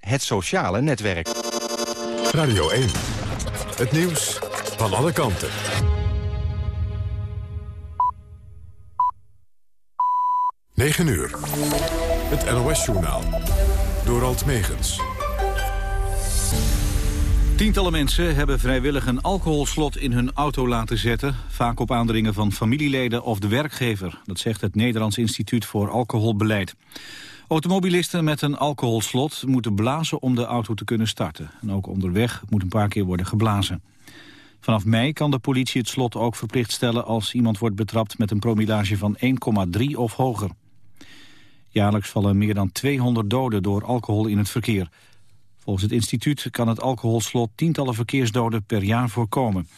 het sociale netwerk. Radio 1. Het nieuws van alle kanten. Negen uur. Het NOS-journaal. Door Alt Megens. Tientallen mensen hebben vrijwillig een alcoholslot in hun auto laten zetten. Vaak op aandringen van familieleden of de werkgever. Dat zegt het Nederlands Instituut voor Alcoholbeleid. Automobilisten met een alcoholslot moeten blazen om de auto te kunnen starten. En ook onderweg moet een paar keer worden geblazen. Vanaf mei kan de politie het slot ook verplicht stellen als iemand wordt betrapt met een promillage van 1,3 of hoger. Jaarlijks vallen meer dan 200 doden door alcohol in het verkeer. Volgens het instituut kan het alcoholslot tientallen verkeersdoden per jaar voorkomen.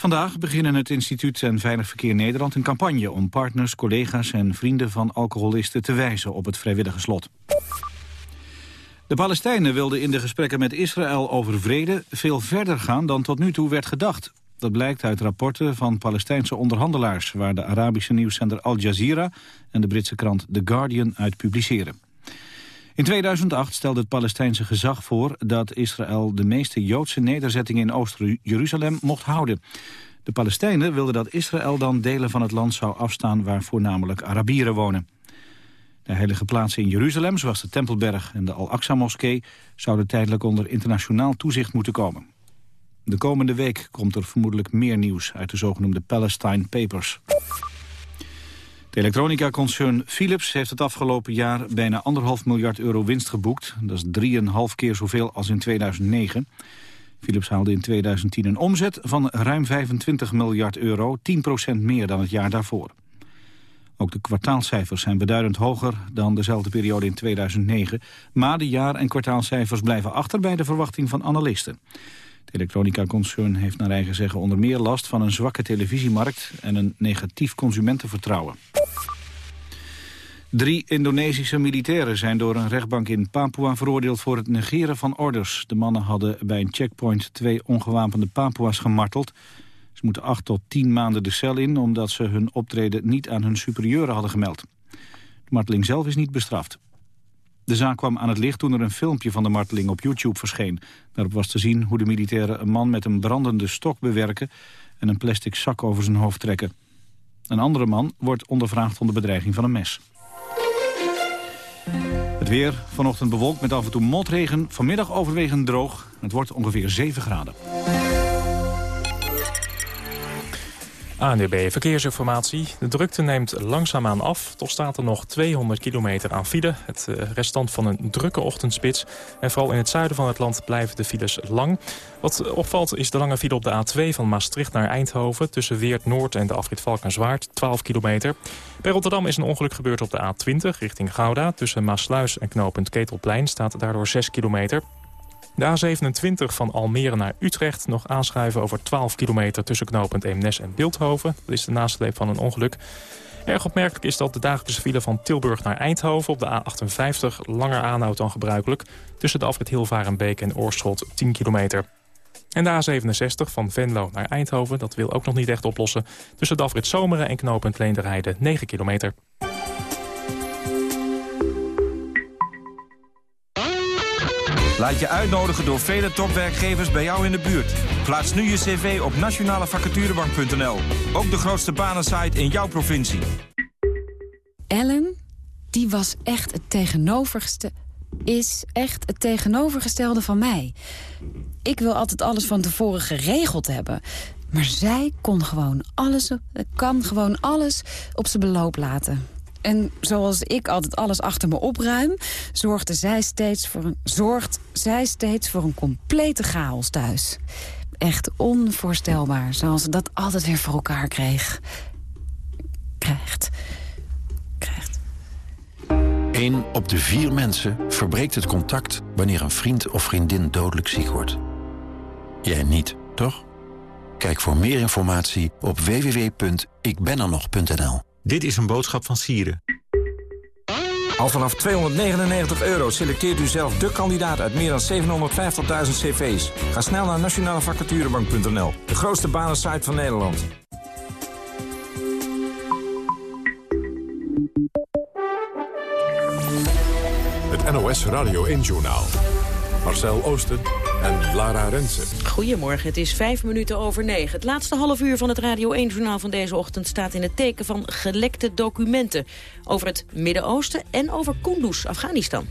Vandaag beginnen het instituut en Veilig Verkeer Nederland een campagne... om partners, collega's en vrienden van alcoholisten te wijzen op het vrijwillige slot. De Palestijnen wilden in de gesprekken met Israël over vrede... veel verder gaan dan tot nu toe werd gedacht. Dat blijkt uit rapporten van Palestijnse onderhandelaars... waar de Arabische nieuwszender Al Jazeera en de Britse krant The Guardian uit publiceren. In 2008 stelde het Palestijnse gezag voor dat Israël de meeste Joodse nederzettingen in Oost-Jeruzalem mocht houden. De Palestijnen wilden dat Israël dan delen van het land zou afstaan waar voornamelijk Arabieren wonen. De heilige plaatsen in Jeruzalem, zoals de Tempelberg en de Al-Aqsa-moskee, zouden tijdelijk onder internationaal toezicht moeten komen. De komende week komt er vermoedelijk meer nieuws uit de zogenoemde Palestine Papers. De elektronica-concern Philips heeft het afgelopen jaar bijna anderhalf miljard euro winst geboekt. Dat is drieënhalf keer zoveel als in 2009. Philips haalde in 2010 een omzet van ruim 25 miljard euro, 10% meer dan het jaar daarvoor. Ook de kwartaalcijfers zijn beduidend hoger dan dezelfde periode in 2009. Maar de jaar- en kwartaalcijfers blijven achter bij de verwachting van analisten. Het elektronica-concern heeft naar eigen zeggen onder meer last van een zwakke televisiemarkt en een negatief consumentenvertrouwen. Drie Indonesische militairen zijn door een rechtbank in Papua veroordeeld voor het negeren van orders. De mannen hadden bij een checkpoint twee ongewapende Papua's gemarteld. Ze moeten acht tot tien maanden de cel in omdat ze hun optreden niet aan hun superieuren hadden gemeld. De marteling zelf is niet bestraft. De zaak kwam aan het licht toen er een filmpje van de marteling op YouTube verscheen. Daarop was te zien hoe de militairen een man met een brandende stok bewerken... en een plastic zak over zijn hoofd trekken. Een andere man wordt ondervraagd onder bedreiging van een mes. Het weer, vanochtend bewolkt met af en toe motregen, vanmiddag overwegend droog. Het wordt ongeveer 7 graden. ANDB Verkeersinformatie. De drukte neemt langzaamaan af. Toch staat er nog 200 kilometer aan file. Het eh, restant van een drukke ochtendspits. En vooral in het zuiden van het land blijven de files lang. Wat opvalt is de lange file op de A2 van Maastricht naar Eindhoven... tussen Weert Noord en de afrit Valkenswaard, 12 kilometer. Bij Rotterdam is een ongeluk gebeurd op de A20 richting Gouda. Tussen Maasluis en knooppunt Ketelplein staat daardoor 6 kilometer. De A27 van Almere naar Utrecht nog aanschuiven over 12 kilometer tussen knooppunt Eemnes en Beeldhoven. Dat is de nasleep van een ongeluk. Erg opmerkelijk is dat de dagelijkse file van Tilburg naar Eindhoven op de A58 langer aanhoudt dan gebruikelijk. Tussen de afrit Hilvarenbeek en Oorschot 10 kilometer. En de A67 van Venlo naar Eindhoven, dat wil ook nog niet echt oplossen. Tussen de afrit Zomeren en knooppunt Leenderheide 9 kilometer. Laat je uitnodigen door vele topwerkgevers bij jou in de buurt. Plaats nu je cv op nationalevacaturebank.nl. Ook de grootste banensite in jouw provincie. Ellen, die was echt het tegenovergestelde... is echt het tegenovergestelde van mij. Ik wil altijd alles van tevoren geregeld hebben. Maar zij kon gewoon alles, kan gewoon alles op zijn beloop laten. En zoals ik altijd alles achter me opruim... zorgde zij steeds voor een, zorgt zij steeds voor een complete chaos thuis. Echt onvoorstelbaar, zoals ze dat altijd weer voor elkaar kreeg. Krijgt. Krijgt. Eén op de vier mensen verbreekt het contact... wanneer een vriend of vriendin dodelijk ziek wordt. Jij niet, toch? Kijk voor meer informatie op www.ikbenernog.nl. Dit is een boodschap van Sieren. Al vanaf 299 euro selecteert u zelf de kandidaat uit meer dan 750.000 cv's. Ga snel naar nationalevacaturebank.nl, de grootste banensite van Nederland. Het NOS Radio 1-journaal. Marcel Oosten en Lara Rensen. Goedemorgen, het is vijf minuten over negen. Het laatste half uur van het Radio 1-journaal van deze ochtend... staat in het teken van gelekte documenten... over het Midden-Oosten en over Kunduz, Afghanistan.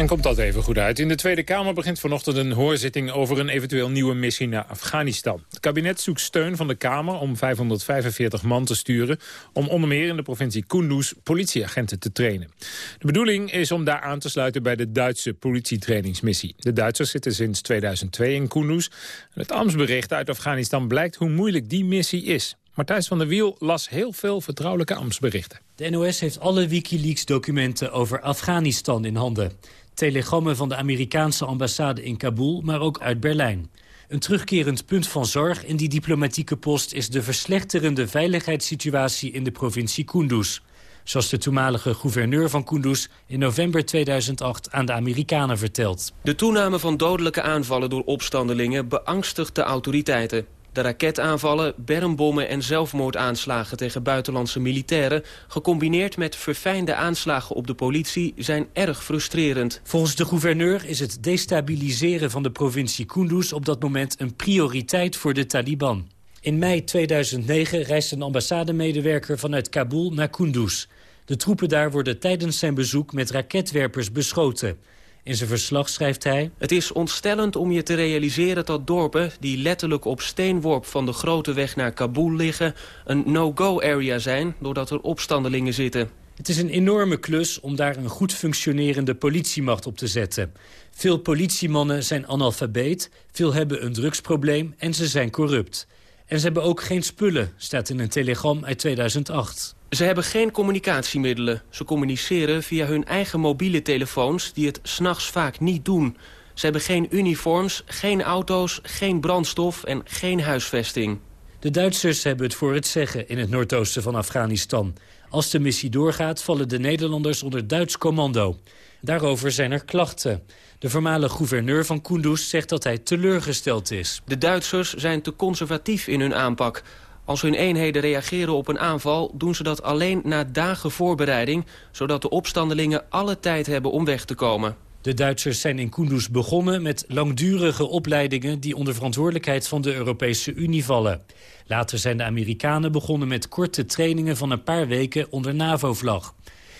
En komt dat even goed uit. In de Tweede Kamer begint vanochtend een hoorzitting over een eventueel nieuwe missie naar Afghanistan. Het kabinet zoekt steun van de Kamer om 545 man te sturen... om onder meer in de provincie Kunduz politieagenten te trainen. De bedoeling is om daar aan te sluiten bij de Duitse politietrainingsmissie. De Duitsers zitten sinds 2002 in Kunduz. Het Amtsbericht uit Afghanistan blijkt hoe moeilijk die missie is. Martijs van der Wiel las heel veel vertrouwelijke ambtsberichten. De NOS heeft alle Wikileaks-documenten over Afghanistan in handen. Telegrammen van de Amerikaanse ambassade in Kabul, maar ook uit Berlijn. Een terugkerend punt van zorg in die diplomatieke post... is de verslechterende veiligheidssituatie in de provincie Kunduz. Zoals de toenmalige gouverneur van Kunduz in november 2008 aan de Amerikanen vertelt. De toename van dodelijke aanvallen door opstandelingen beangstigt de autoriteiten. De raketaanvallen, bermbommen en zelfmoordaanslagen tegen buitenlandse militairen... gecombineerd met verfijnde aanslagen op de politie zijn erg frustrerend. Volgens de gouverneur is het destabiliseren van de provincie Kunduz... op dat moment een prioriteit voor de Taliban. In mei 2009 reist een ambassademedewerker vanuit Kabul naar Kunduz. De troepen daar worden tijdens zijn bezoek met raketwerpers beschoten... In zijn verslag schrijft hij... Het is ontstellend om je te realiseren dat dorpen... die letterlijk op steenworp van de grote weg naar Kabul liggen... een no-go-area zijn doordat er opstandelingen zitten. Het is een enorme klus om daar een goed functionerende politiemacht op te zetten. Veel politiemannen zijn analfabeet, veel hebben een drugsprobleem en ze zijn corrupt. En ze hebben ook geen spullen, staat in een telegram uit 2008. Ze hebben geen communicatiemiddelen. Ze communiceren via hun eigen mobiele telefoons... die het s'nachts vaak niet doen. Ze hebben geen uniforms, geen auto's, geen brandstof en geen huisvesting. De Duitsers hebben het voor het zeggen in het noordoosten van Afghanistan. Als de missie doorgaat, vallen de Nederlanders onder Duits commando. Daarover zijn er klachten. De voormalige gouverneur van Kunduz zegt dat hij teleurgesteld is. De Duitsers zijn te conservatief in hun aanpak. Als hun eenheden reageren op een aanval, doen ze dat alleen na dagen voorbereiding... zodat de opstandelingen alle tijd hebben om weg te komen. De Duitsers zijn in Kunduz begonnen met langdurige opleidingen... die onder verantwoordelijkheid van de Europese Unie vallen. Later zijn de Amerikanen begonnen met korte trainingen van een paar weken onder NAVO-vlag.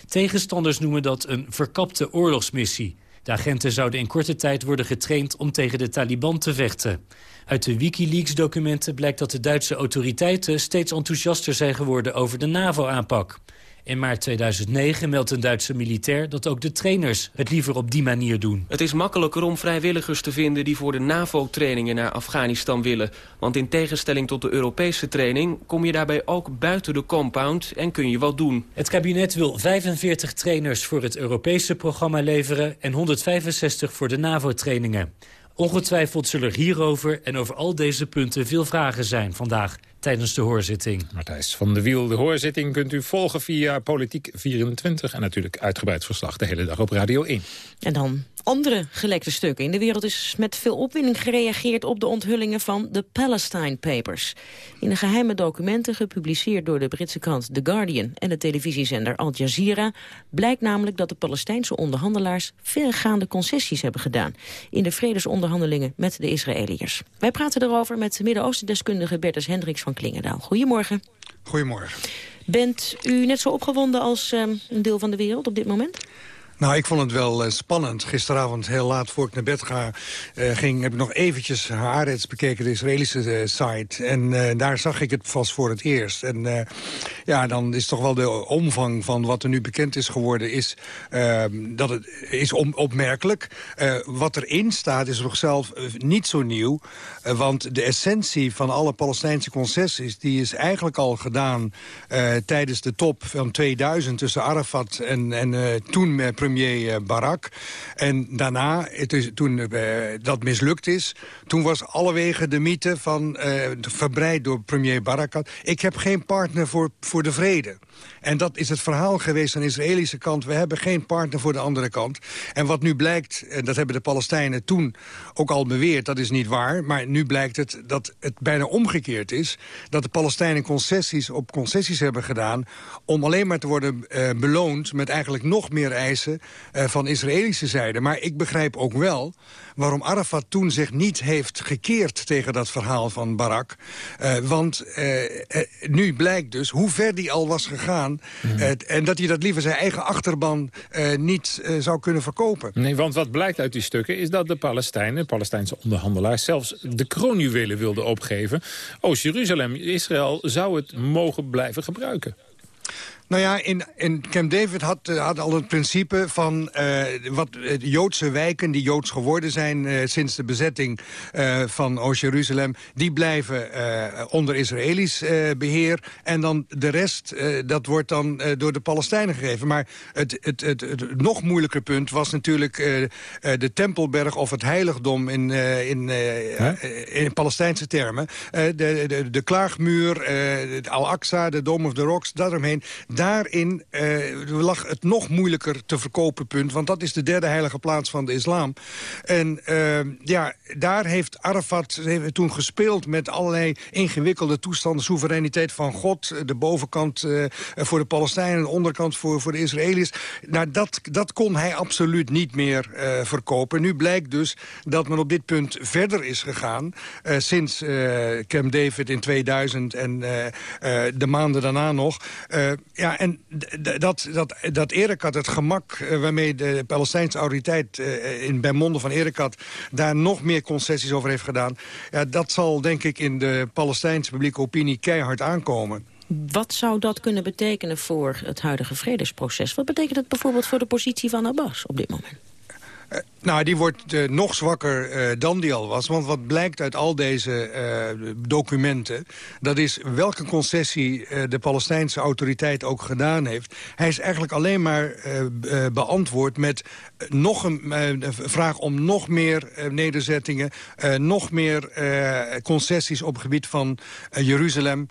Tegenstanders noemen dat een verkapte oorlogsmissie. De agenten zouden in korte tijd worden getraind om tegen de Taliban te vechten. Uit de Wikileaks-documenten blijkt dat de Duitse autoriteiten... steeds enthousiaster zijn geworden over de NAVO-aanpak. In maart 2009 meldt een Duitse militair dat ook de trainers het liever op die manier doen. Het is makkelijker om vrijwilligers te vinden die voor de NAVO-trainingen naar Afghanistan willen. Want in tegenstelling tot de Europese training kom je daarbij ook buiten de compound en kun je wat doen. Het kabinet wil 45 trainers voor het Europese programma leveren en 165 voor de NAVO-trainingen. Ongetwijfeld zullen er hierover en over al deze punten veel vragen zijn vandaag tijdens de hoorzitting. Martijs van de Wiel, de hoorzitting kunt u volgen via Politiek24... en natuurlijk uitgebreid verslag de hele dag op Radio 1. En dan andere gelekte stukken. In de wereld is met veel opwinding gereageerd op de onthullingen van de Palestine Papers. In de geheime documenten, gepubliceerd door de Britse krant The Guardian en de televisiezender Al Jazeera, blijkt namelijk dat de Palestijnse onderhandelaars vergaande concessies hebben gedaan in de vredesonderhandelingen met de Israëliërs. Wij praten erover met Midden-Oosten-deskundige Bertus Hendricks van Klingendaal. Goedemorgen. Goedemorgen. Bent u net zo opgewonden als um, een deel van de wereld op dit moment? Nou, ik vond het wel uh, spannend. Gisteravond, heel laat voor ik naar bed ga... Uh, ging, heb ik nog eventjes Haaretz bekeken, de Israëlische uh, site. En daar zag ik het vast voor het eerst. En ja, dan is toch wel de omvang van wat er nu bekend is geworden... is ehm, dat het is opmerkelijk. wat erin staat is nog zelf niet zo nieuw. want de essentie van alle Palestijnse concessies... die is eigenlijk al gedaan tijdens de top van 2000 tussen Arafat en, en toen met premier eh, Barak. En daarna, het is, toen uh, dat mislukt is... toen was allewege de mythe van, uh, verbreid door premier Barak... ik heb geen partner voor, voor de vrede. En dat is het verhaal geweest aan de Israëlische kant. We hebben geen partner voor de andere kant. En wat nu blijkt, en dat hebben de Palestijnen toen ook al beweerd... dat is niet waar, maar nu blijkt het dat het bijna omgekeerd is... dat de Palestijnen concessies op concessies hebben gedaan... om alleen maar te worden uh, beloond met eigenlijk nog meer eisen... Uh, van Israëlische zijde. Maar ik begrijp ook wel waarom Arafat toen zich niet heeft gekeerd tegen dat verhaal van Barak. Uh, want nu blijkt dus hoe ver die al was gegaan... Mm. en dat hij dat liever zijn eigen achterban niet zou kunnen verkopen. Nee, want wat blijkt uit die stukken is dat de Palestijnen, Palestijnse onderhandelaars... zelfs de kroonjuwelen wilden opgeven. Oost-Jeruzalem, Israël, zou het mogen blijven gebruiken. Nou ja, in, in Camp David had, uh, had al het principe van uh, wat Joodse wijken... die Joods geworden zijn sinds de bezetting van Oost-Jeruzalem... die blijven onder Israëlisch beheer. En dan de rest, dat wordt dan door de Palestijnen gegeven. Maar het, het, het, het nog moeilijker punt was natuurlijk de Tempelberg... of het heiligdom in, in, in Palestijnse termen. de, de, de Klaagmuur, Al-Aqsa, de Dome of the Rocks, daaromheen daarin uh, lag het nog moeilijker te verkopen punt. Want dat is de derde heilige plaats van de islam. En uh, ja, daar heeft Arafat toen gespeeld met allerlei ingewikkelde toestanden. Soevereiniteit van God, de bovenkant voor de Palestijnen... de onderkant voor, voor de Israëli's. Nou, dat, dat kon hij absoluut niet meer verkopen. Nu blijkt dus dat men op dit punt verder is gegaan... Sinds Camp David in 2000 en de maanden daarna nog. ja, en dat, dat, dat Erekat, het gemak uh, waarmee de Palestijnse autoriteit... Uh, in, bij monden van Erekat daar nog meer concessies over heeft gedaan... Ja, dat zal denk ik in de Palestijnse publieke opinie keihard aankomen. Wat zou dat kunnen betekenen voor het huidige vredesproces? Wat betekent het bijvoorbeeld voor de positie van Abbas op dit moment? Uh, nou, die wordt uh, nog zwakker uh, dan die al was. Want wat blijkt uit al deze documenten... dat is welke concessie de Palestijnse autoriteit ook gedaan heeft. Hij is eigenlijk alleen maar beantwoord met nog een vraag om nog meer nederzettingen... nog meer concessies op het gebied van Jeruzalem.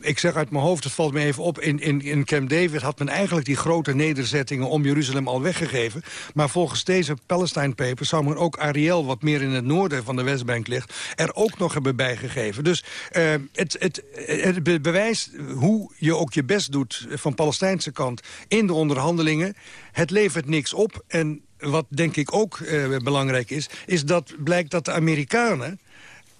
ik zeg uit mijn hoofd, het valt me even op... In, in, in Camp David had men eigenlijk die grote nederzettingen om Jeruzalem al weggegeven. Maar volgens deze Palestine Papers zou men ook Ariel, wat meer in het noorden van de Westbank ligt, er ook nog hebben bijgegeven. Dus het, het, het bewijst hoe je ook je best doet van Palestijnse kant in de onderhandelingen. Het levert niks op. En wat denk ik ook uh, belangrijk is, is dat blijkt dat de Amerikanen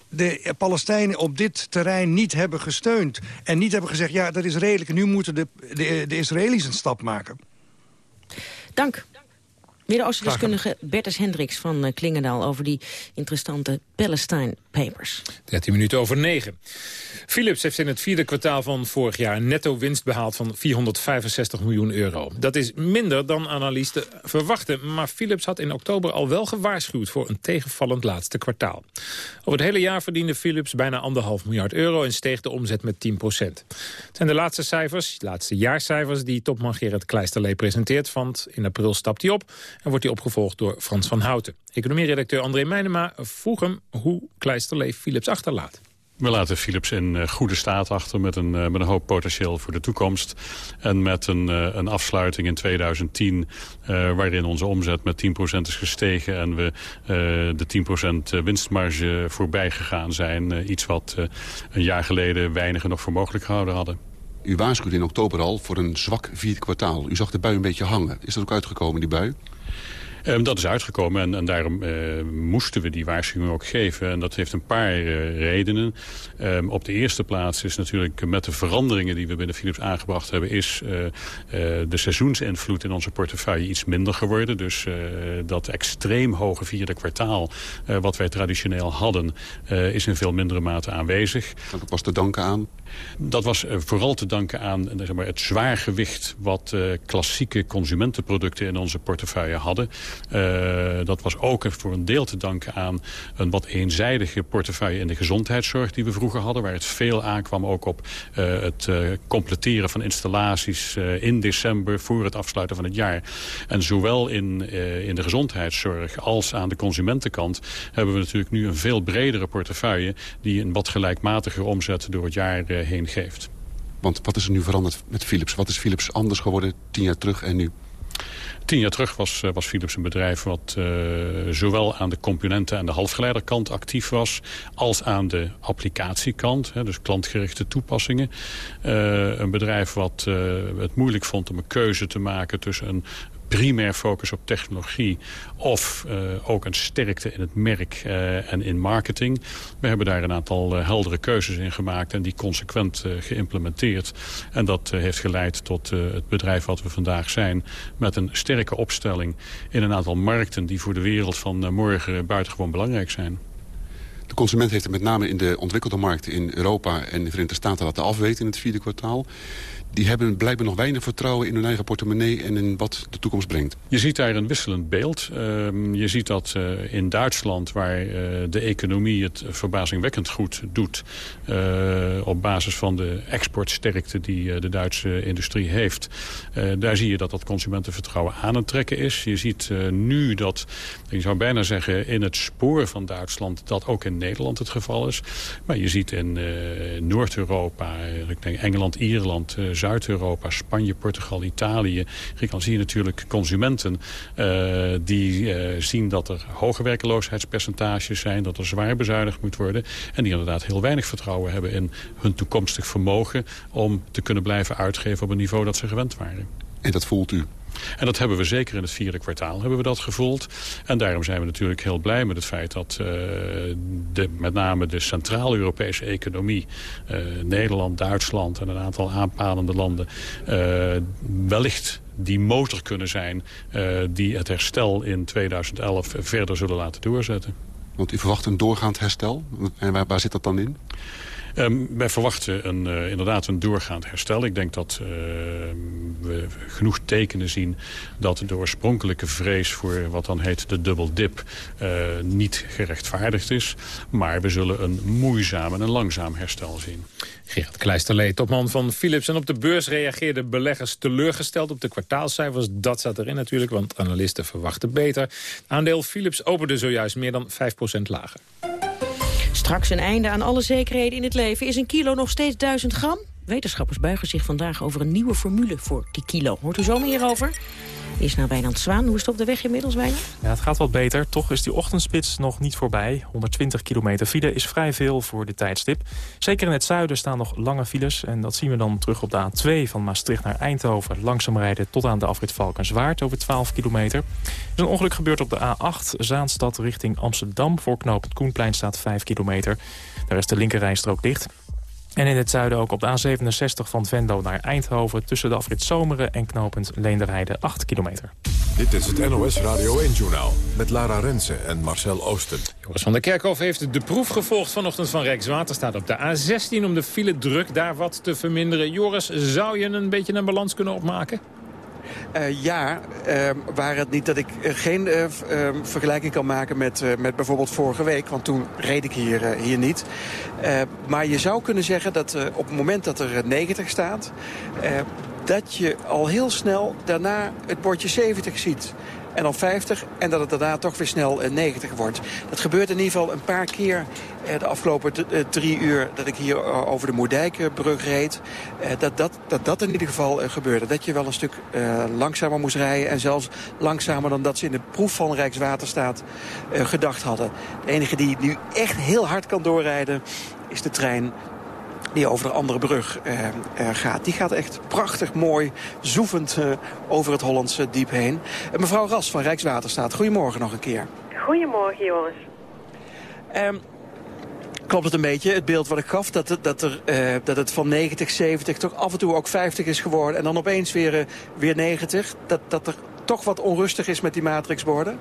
de Palestijnen op dit terrein niet hebben gesteund. En niet hebben gezegd, ja, dat is redelijk. Nu moeten de, de, de Israëli's een stap maken. Dank. Midden-Oosten-deskundige Bertus Hendricks van uh, Klingendaal... over die interessante Palestine Papers. 13 minuten over 9. Philips heeft in het vierde kwartaal van vorig jaar... een netto winst behaald van 465 miljoen euro. Dat is minder dan analisten verwachten. Maar Philips had in oktober al wel gewaarschuwd... voor een tegenvallend laatste kwartaal. Over het hele jaar verdiende Philips bijna anderhalf miljard euro... en steeg de omzet met 10 procent. Het zijn de laatste cijfers, de laatste jaarcijfers... die topman Gerrit Kleisterlee presenteert. Want in april stapt hij op en wordt hij opgevolgd door Frans van Houten. Economieredacteur André Meijnema vroeg hem hoe Kleisterlee Philips achterlaat. We laten Philips in uh, goede staat achter met een, uh, met een hoop potentieel voor de toekomst. En met een, uh, een afsluiting in 2010 waarin onze omzet met 10% is gestegen... en we de 10% winstmarge voorbij gegaan zijn. iets wat een jaar geleden weinigen nog voor mogelijk gehouden hadden. U waarschuwde in oktober al voor een zwak vierde kwartaal. U zag de bui een beetje hangen. Is dat ook uitgekomen, die bui? Um, dat is uitgekomen en, en daarom uh, moesten we die waarschuwing ook geven. En dat heeft een paar uh, redenen. Um, op de eerste plaats is natuurlijk met de veranderingen die we binnen Philips aangebracht hebben... is uh, de seizoensinvloed in onze portefeuille iets minder geworden. Dus dat extreem hoge vierde kwartaal wat wij traditioneel hadden... is in veel mindere mate aanwezig. En dat was te danken aan? Dat was vooral te danken aan zeg maar, het zwaargewicht... wat klassieke consumentenproducten in onze portefeuille hadden... Uh, dat was ook voor een deel te danken aan een wat eenzijdige portefeuille in de gezondheidszorg die we vroeger hadden. Waar het veel aankwam ook op uh, het uh, completeren van installaties in december voor het afsluiten van het jaar. En zowel in, in de gezondheidszorg als aan de consumentenkant hebben we natuurlijk nu een veel bredere portefeuille die een wat gelijkmatiger omzet door het jaar heen geeft. Want wat is er nu veranderd met Philips? Wat is Philips anders geworden tien jaar terug en nu? Tien jaar terug was, was Philips een bedrijf wat uh, zowel aan de componenten- en de halfgeleiderkant actief was... als aan de applicatiekant, hè, dus klantgerichte toepassingen. Uh, een bedrijf wat het moeilijk vond om een keuze te maken tussen een primair focus op technologie... of uh, ook een sterkte in het merk uh, en in marketing. We hebben daar een aantal uh, heldere keuzes in gemaakt... en die consequent geïmplementeerd. En dat heeft geleid tot het bedrijf wat we vandaag zijn... met een sterke opstelling in een aantal markten... die voor de wereld van morgen buitengewoon belangrijk zijn. De consument heeft het met name in de ontwikkelde markten in Europa en de Verenigde Staten laten afweten in het vierde kwartaal die hebben blijkbaar nog weinig vertrouwen in hun eigen portemonnee... en in wat de toekomst brengt. Je ziet daar een wisselend beeld. Uh, je ziet dat uh, in Duitsland, waar uh, de economie het verbazingwekkend goed doet... op basis van de exportsterkte die de Duitse industrie heeft... daar zie je dat dat consumentenvertrouwen aan het trekken is. Je ziet nu dat, ik zou bijna zeggen, in het spoor van Duitsland... dat ook in Nederland het geval is. Maar je ziet in Noord-Europa, ik denk Engeland, Ierland... Zuid-Europa, Spanje, Portugal, Italië. Griekenland zie je natuurlijk consumenten uh, die uh, zien dat er hoge werkeloosheidspercentages zijn. Dat er zwaar bezuinigd moet worden. En die inderdaad heel weinig vertrouwen hebben in hun toekomstig vermogen... om te kunnen blijven uitgeven op een niveau dat ze gewend waren. En dat voelt u? En dat hebben we zeker in het vierde kwartaal hebben we dat gevoeld. En daarom zijn we natuurlijk heel blij met het feit dat uh, de, met name de Centraal-Europese economie... Uh, Nederland, Duitsland en een aantal aanpalende landen... Uh, wellicht die motor kunnen zijn die het herstel in 2011 verder zullen laten doorzetten. Want u verwacht een doorgaand herstel. En waar zit dat dan in? Um, wij verwachten een, uh, inderdaad een doorgaand herstel. Ik denk dat uh, we genoeg tekenen zien dat de oorspronkelijke vrees voor wat dan heet de double dip uh, niet gerechtvaardigd is. Maar we zullen een moeizaam en een langzaam herstel zien. Gerard Kleisterlee, topman van Philips. En op de beurs reageerden beleggers teleurgesteld op de kwartaalcijfers. Dat zat erin natuurlijk, want analisten verwachten beter. Aandeel Philips opende zojuist meer dan 5% lager. Straks een einde aan alle zekerheden in het leven. Is een kilo nog steeds 1000 gram? Wetenschappers buigen zich vandaag over een nieuwe formule voor die kilo. Hoort u zo meer over? Is nou Wijnand Zwaan. Hoe is het op de weg inmiddels, Wijnand? Ja, het gaat wat beter. Toch is die ochtendspits nog niet voorbij. 120 kilometer file is vrij veel voor de tijdstip. Zeker in het zuiden staan nog lange files. En dat zien we dan terug op de A2 van Maastricht naar Eindhoven. Langzaam rijden tot aan de afrit Valkenswaard over 12 kilometer. Er is een ongeluk gebeurd op de A8 Zaanstad richting Amsterdam. Voor knooppunt Koenplein staat 5 kilometer. Daar is de linkerrijstrook dicht. En in het zuiden ook op de A67 van Venlo naar Eindhoven... tussen de afrit Zomeren en knooppunt Leenderheide 8 kilometer. Dit is het NOS Radio 1-journaal met Lara Rensen en Marcel Oosten. Joris van der Kerkhof heeft de proef gevolgd vanochtend van Rijkswaterstaat op de A16... om de file druk daar wat te verminderen. Joris, zou je een beetje een balans kunnen opmaken? Uh, ja, uh, waar het niet dat ik geen uh, vergelijking kan maken met, met bijvoorbeeld vorige week. Want toen reed ik hier, hier niet. maar je zou kunnen zeggen dat op het moment dat er 90 staat... dat je al heel snel daarna het bordje 70 ziet en dan 50. En dat het daarna toch weer snel 90 wordt. Dat gebeurt in ieder geval een paar keer de afgelopen drie uur dat ik hier over de Moerdijkbrug reed. Dat dat, dat dat in ieder geval gebeurde. Dat je wel een stuk langzamer moest rijden. En zelfs langzamer dan dat ze in de proef van Rijkswaterstaat gedacht hadden. De enige die nu echt heel hard kan doorrijden is de trein die over de andere brug uh, uh, gaat. Die gaat echt prachtig mooi, zoevend uh, over het Hollandse diep heen. mevrouw Ras van Rijkswaterstaat, goedemorgen nog een keer. Goedemorgen, jongens. Um, klopt het een beetje, het beeld wat ik gaf, dat, het, dat, er, dat het van 90, 70 toch af en toe ook 50 is geworden... en dan opeens weer, weer 90, dat, dat er toch wat onrustig is met die matrixborden?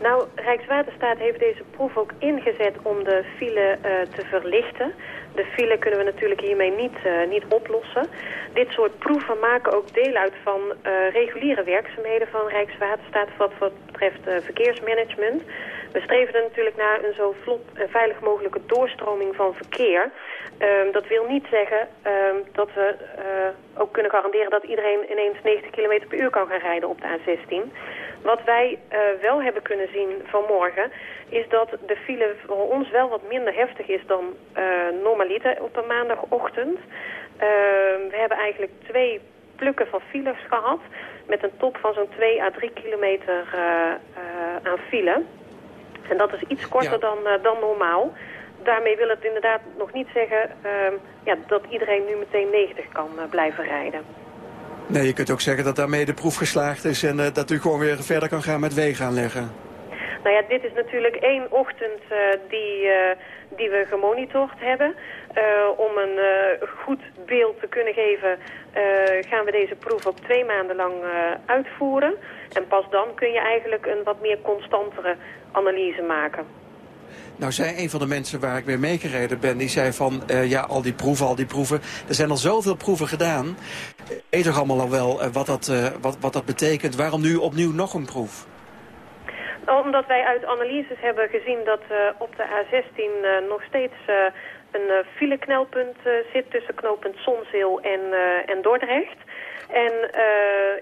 Nou, Rijkswaterstaat heeft deze proef ook ingezet om de file te verlichten... De file kunnen we natuurlijk hiermee niet, uh, niet oplossen. Dit soort proeven maken ook deel uit van uh, reguliere werkzaamheden van Rijkswaterstaat wat, wat betreft verkeersmanagement. We streven natuurlijk naar een zo vlot en veilig mogelijke doorstroming van verkeer. Um, dat wil niet zeggen um, dat we ook kunnen garanderen dat iedereen ineens 90 km per uur kan gaan rijden op de A16. Wat wij uh, wel hebben kunnen zien vanmorgen is dat de file voor ons wel wat minder heftig is dan uh, normaliter op een maandagochtend. Ehm, we hebben eigenlijk twee plukken van files gehad... met een top van zo'n 2 à 3 kilometer aan file. En dat is iets korter dan, dan normaal daarmee wil het inderdaad nog niet zeggen ehm, ja, dat iedereen nu meteen 90 kan blijven rijden. Nee, je kunt ook zeggen dat daarmee de proef geslaagd is... en uh, dat u gewoon weer verder kan gaan met wegen aanleggen. Nou ja, dit is natuurlijk één ochtend uh, die, uh, die we gemonitord hebben. om een goed beeld te kunnen geven gaan we deze proef ook twee maanden lang uitvoeren. En pas dan kun je eigenlijk een wat meer constantere analyse maken. Nou zei een van de mensen waar ik mee meegereden ben... die zei van, uh, ja, al die proeven, al die proeven... er zijn al zoveel proeven gedaan. Weet toch allemaal al wel uh, wat, dat, uh, wat, wat dat betekent? Waarom nu opnieuw nog een proef? Omdat wij uit analyses hebben gezien dat op de A16 nog steeds een fileknelpunt zit... tussen knooppunt Zonzeel en, en Dordrecht... En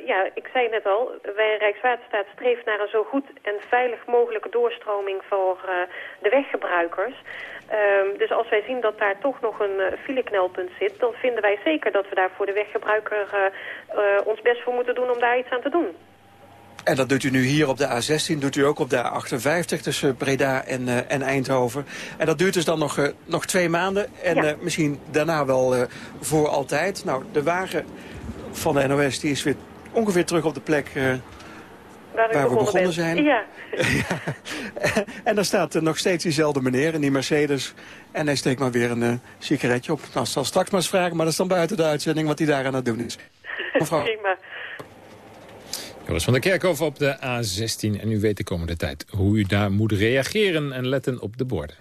ja, ik zei net al, wij Rijkswaterstaat streeft naar een zo goed en veilig mogelijke doorstroming voor de weggebruikers. Uh, dus als wij zien dat daar toch nog een fileknelpunt zit, dan vinden wij zeker dat we daar voor de weggebruiker ons best voor moeten doen om daar iets aan te doen. En dat doet u nu hier op de A16, doet u ook op de A58 tussen Breda en, en Eindhoven. En dat duurt dus dan nog, nog twee maanden en ja. misschien daarna wel voor altijd. Nou, de wagen van de NOS die is weer ongeveer terug op de plek waar, waar we begonnen zijn. Ja. En daar staat nog steeds diezelfde meneer in die Mercedes. En hij steekt maar weer een sigaretje op. Nou, zal straks maar eens vragen, maar dat is dan buiten de uitzending wat hij daar aan het doen is. Mevrouw. Prima. Joris van der Kerkhof op de A16. En u weet de komende tijd hoe u daar moet reageren en letten op de borden.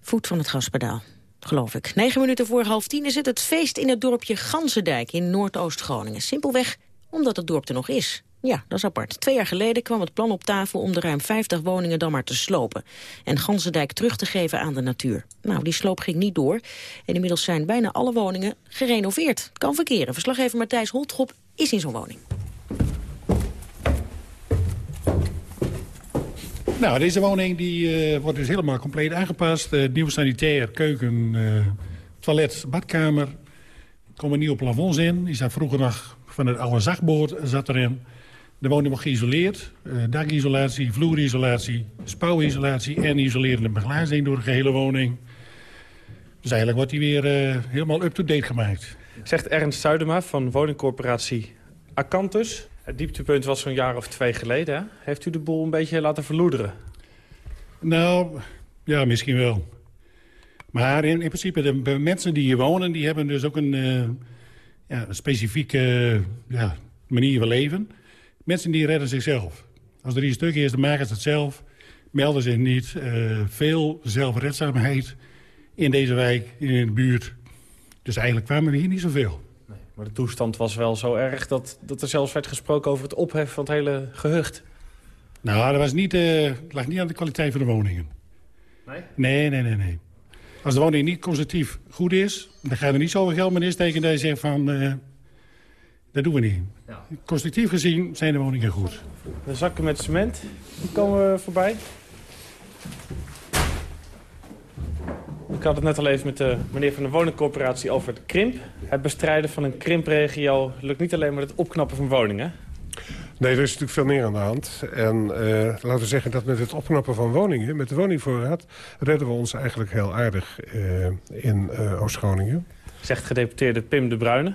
Voet van het gaspedaal geloof ik. Negen minuten voor half tien is het het feest in het dorpje Gansendijk in Noordoost-Groningen. Simpelweg omdat het dorp er nog is. Ja, dat is apart. Twee jaar geleden kwam het plan op tafel om de ruim 50 woningen dan maar te slopen. En Gansendijk terug te geven aan de natuur. Nou, die sloop ging niet door. En inmiddels zijn bijna alle woningen gerenoveerd. Kan verkeren. Verslaggever Matthijs Holtrop is in zo'n woning. Nou, deze woning die, uh, wordt dus helemaal compleet aangepast. Uh, nieuw sanitair, keuken, uh, toilet, badkamer. Er komen nieuwe plafonds in. Die zat vroeger nog van het oude zachtboord zat erin. De woning wordt geïsoleerd. dakisolatie, vloerisolatie, spouwisolatie en isolerende beglazing door de gehele woning. Dus eigenlijk wordt die weer helemaal up-to-date gemaakt. Zegt Ernst Zuidema van woningcorporatie Acantus. Het dieptepunt was zo'n jaar of twee geleden. Heeft u de boel een beetje laten verloederen? Nou, ja, misschien wel. Maar in, in principe, de, mensen die hier wonen... die hebben dus ook een, uh, ja, een specifieke uh, ja, manier van leven. Mensen die redden zichzelf. Als er een stuk is, dan maken ze het zelf. Melden zich niet. Uh, veel zelfredzaamheid in deze wijk, in de buurt. Dus eigenlijk kwamen we hier niet zoveel. Maar de toestand was wel zo erg dat, dat er zelfs werd gesproken over het opheffen van het hele gehucht. Nou, dat was niet, uh, lag niet aan de kwaliteit van de woningen. Nee? Nee, nee, nee, nee. Als de woning niet constructief goed is, dan ga je er niet zoveel geld mee insteken dat je zegt van, uh, dat doen we niet. Ja. Constructief gezien zijn de woningen goed. De zakken met cement, die komen we voorbij. Ik had het net al even met de meneer van de woningcorporatie over het krimp. Het bestrijden van een krimpregio lukt niet alleen met het opknappen van woningen. Nee, er is natuurlijk veel meer aan de hand. En uh, laten we zeggen dat met het opknappen van woningen, met de woningvoorraad... redden we ons eigenlijk heel aardig uh, in uh, Oost-Groningen. Zegt gedeputeerde Pim de Bruyne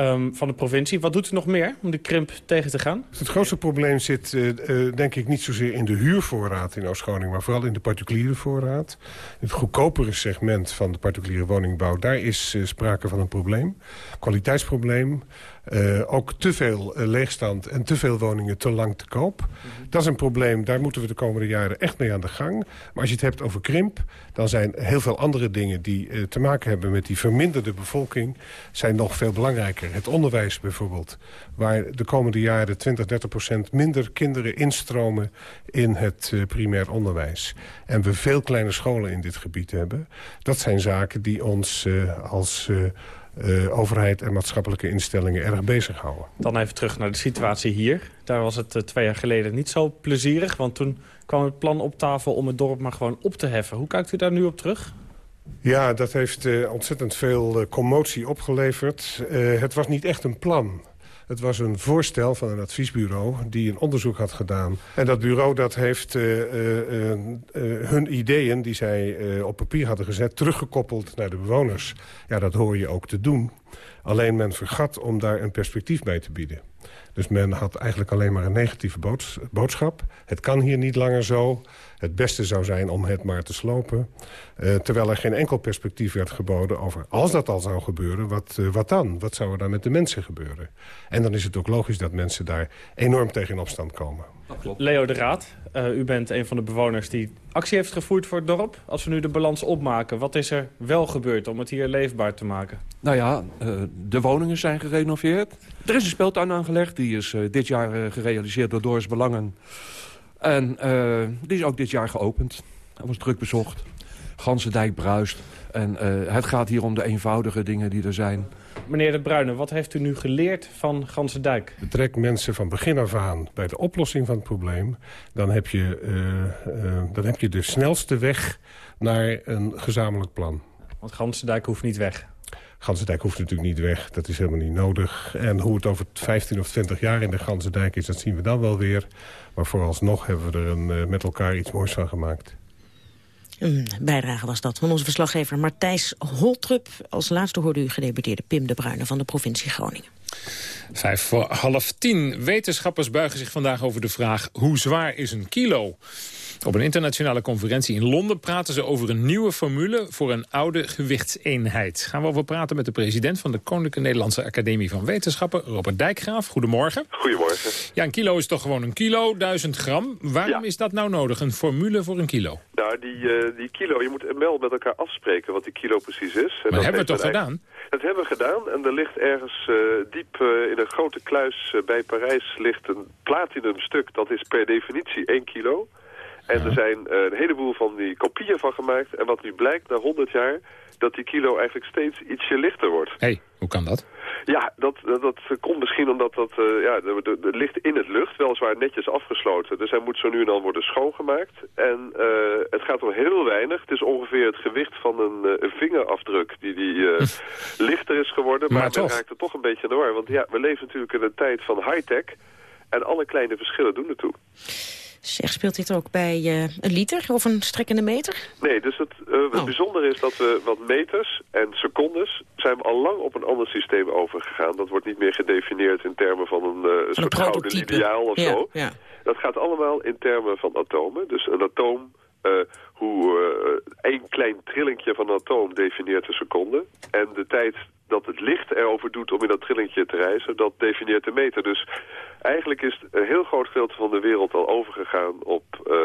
um, van de provincie. Wat doet u nog meer om de krimp tegen te gaan? Het grootste probleem zit uh, uh, denk ik niet zozeer in de huurvoorraad in Oost-Groningen... maar vooral in de particuliere voorraad. Het goedkopere segment van de particuliere woningbouw... daar is uh, sprake van een probleem. Kwaliteitsprobleem. Uh, ook te veel uh, leegstand en te veel woningen te lang te koop. Mm -hmm. Dat is een probleem, daar moeten we de komende jaren echt mee aan de gang. Maar als je het hebt over krimp, dan zijn heel veel andere dingen... die uh, te maken hebben met die verminderde bevolking... zijn nog veel belangrijker. Het onderwijs bijvoorbeeld, waar de komende jaren 20, 30 procent... minder kinderen instromen in het primair onderwijs. En we veel kleine scholen in dit gebied hebben. Dat zijn zaken die ons als uh, overheid en maatschappelijke instellingen erg bezighouden. Dan even terug naar de situatie hier. Daar was het uh, twee jaar geleden niet zo plezierig, want toen kwam het plan op tafel om het dorp maar gewoon op te heffen. Hoe kijkt u daar nu op terug? Ja, dat heeft uh, ontzettend veel commotie opgeleverd. Het was niet echt een plan. Het was een voorstel van een adviesbureau die een onderzoek had gedaan. En dat bureau dat heeft hun ideeën die zij op papier hadden gezet... teruggekoppeld naar de bewoners. Ja, dat hoor je ook te doen. Alleen men vergat om daar een perspectief bij te bieden. Dus men had eigenlijk alleen maar een negatieve boodschap. Het kan hier niet langer zo. Het beste zou zijn om het maar te slopen. Uh, terwijl er geen enkel perspectief werd geboden over... als dat al zou gebeuren, wat, uh, wat dan? Wat zou er dan met de mensen gebeuren? En dan is het ook logisch dat mensen daar enorm tegen in opstand komen. Leo de Raad, uh, u bent een van de bewoners die actie heeft gevoerd voor het dorp. Als we nu de balans opmaken, wat is er wel gebeurd om het hier leefbaar te maken? Nou ja, uh, de woningen zijn gerenoveerd. Er is een speeltuin aangelegd, die is uh, dit jaar gerealiseerd door Doris Belangen. En die is ook dit jaar geopend. Hij was druk bezocht. Gansendijk bruist. En het gaat hier om de eenvoudige dingen die er zijn. Meneer De Bruyne, wat heeft u nu geleerd van Gansendijk? Betrek mensen van begin af aan bij de oplossing van het probleem. Dan heb je, uh, uh, dan heb je de snelste weg naar een gezamenlijk plan. Want Gansendijk hoeft niet weg. Gansendijk hoeft natuurlijk niet weg. Dat is helemaal niet nodig. En hoe het over 15 of 20 jaar in de Gansendijk is, dat zien we dan wel weer. Maar vooralsnog hebben we er een, uh, met elkaar iets moois van gemaakt. Een bijdrage was dat van onze verslaggever Martijs Holtrup. Als laatste hoorde u gedeputeerde Pim de Bruyne van de provincie Groningen. Vijf voor half tien. Wetenschappers buigen zich vandaag over de vraag... hoe zwaar is een kilo? Op een internationale conferentie in Londen praten ze over een nieuwe formule voor een oude gewichtseenheid. Gaan we over praten met de president van de Koninklijke Nederlandse Academie van Wetenschappen, Robert Dijkgraaf. Goedemorgen. Goedemorgen. Ja, een kilo is toch gewoon een kilo, duizend gram. Waarom is dat nou nodig, een formule voor een kilo? Nou, die, uh, die kilo, je moet wel met elkaar afspreken wat die kilo precies is. Maar dat hebben we toch gedaan? Dat hebben we gedaan en er ligt ergens uh, diep uh, in een grote kluis bij Parijs ligt een platinumstuk. Dat is per definitie 1 kilo. En er zijn uh, een heleboel van die kopieën van gemaakt. En wat nu blijkt na 100 jaar, dat die kilo eigenlijk steeds ietsje lichter wordt. Hé, hey, hoe kan dat? Ja, dat, dat, dat komt misschien omdat dat uh, ja, het ligt in het lucht, weliswaar netjes afgesloten. Dus hij moet zo nu en dan worden schoongemaakt. En uh, het gaat om heel weinig. Het is ongeveer het gewicht van een, uh, een vingerafdruk die, die lichter is geworden. Maar, maar men raakt er toch een beetje door. Want ja, we leven natuurlijk in een tijd van high-tech. En alle kleine verschillen doen ertoe. Zeg, speelt dit ook bij uh, een liter of een strekkende meter? Nee, dus het, uh, het oh. bijzondere is dat we wat meters en secondes... zijn we al lang op een ander systeem overgegaan. Dat wordt niet meer gedefinieerd in termen van een, uh, een soort gouden ideaal of ja, zo. Ja. Dat gaat allemaal in termen van atomen. Dus een atoom, hoe één klein trillingje van een atoom definieert een seconde. En de tijd dat het licht erover doet om in dat trillingje te reizen, dat definieert de meter. Dus eigenlijk is een heel groot gedeelte van de wereld al overgegaan op uh,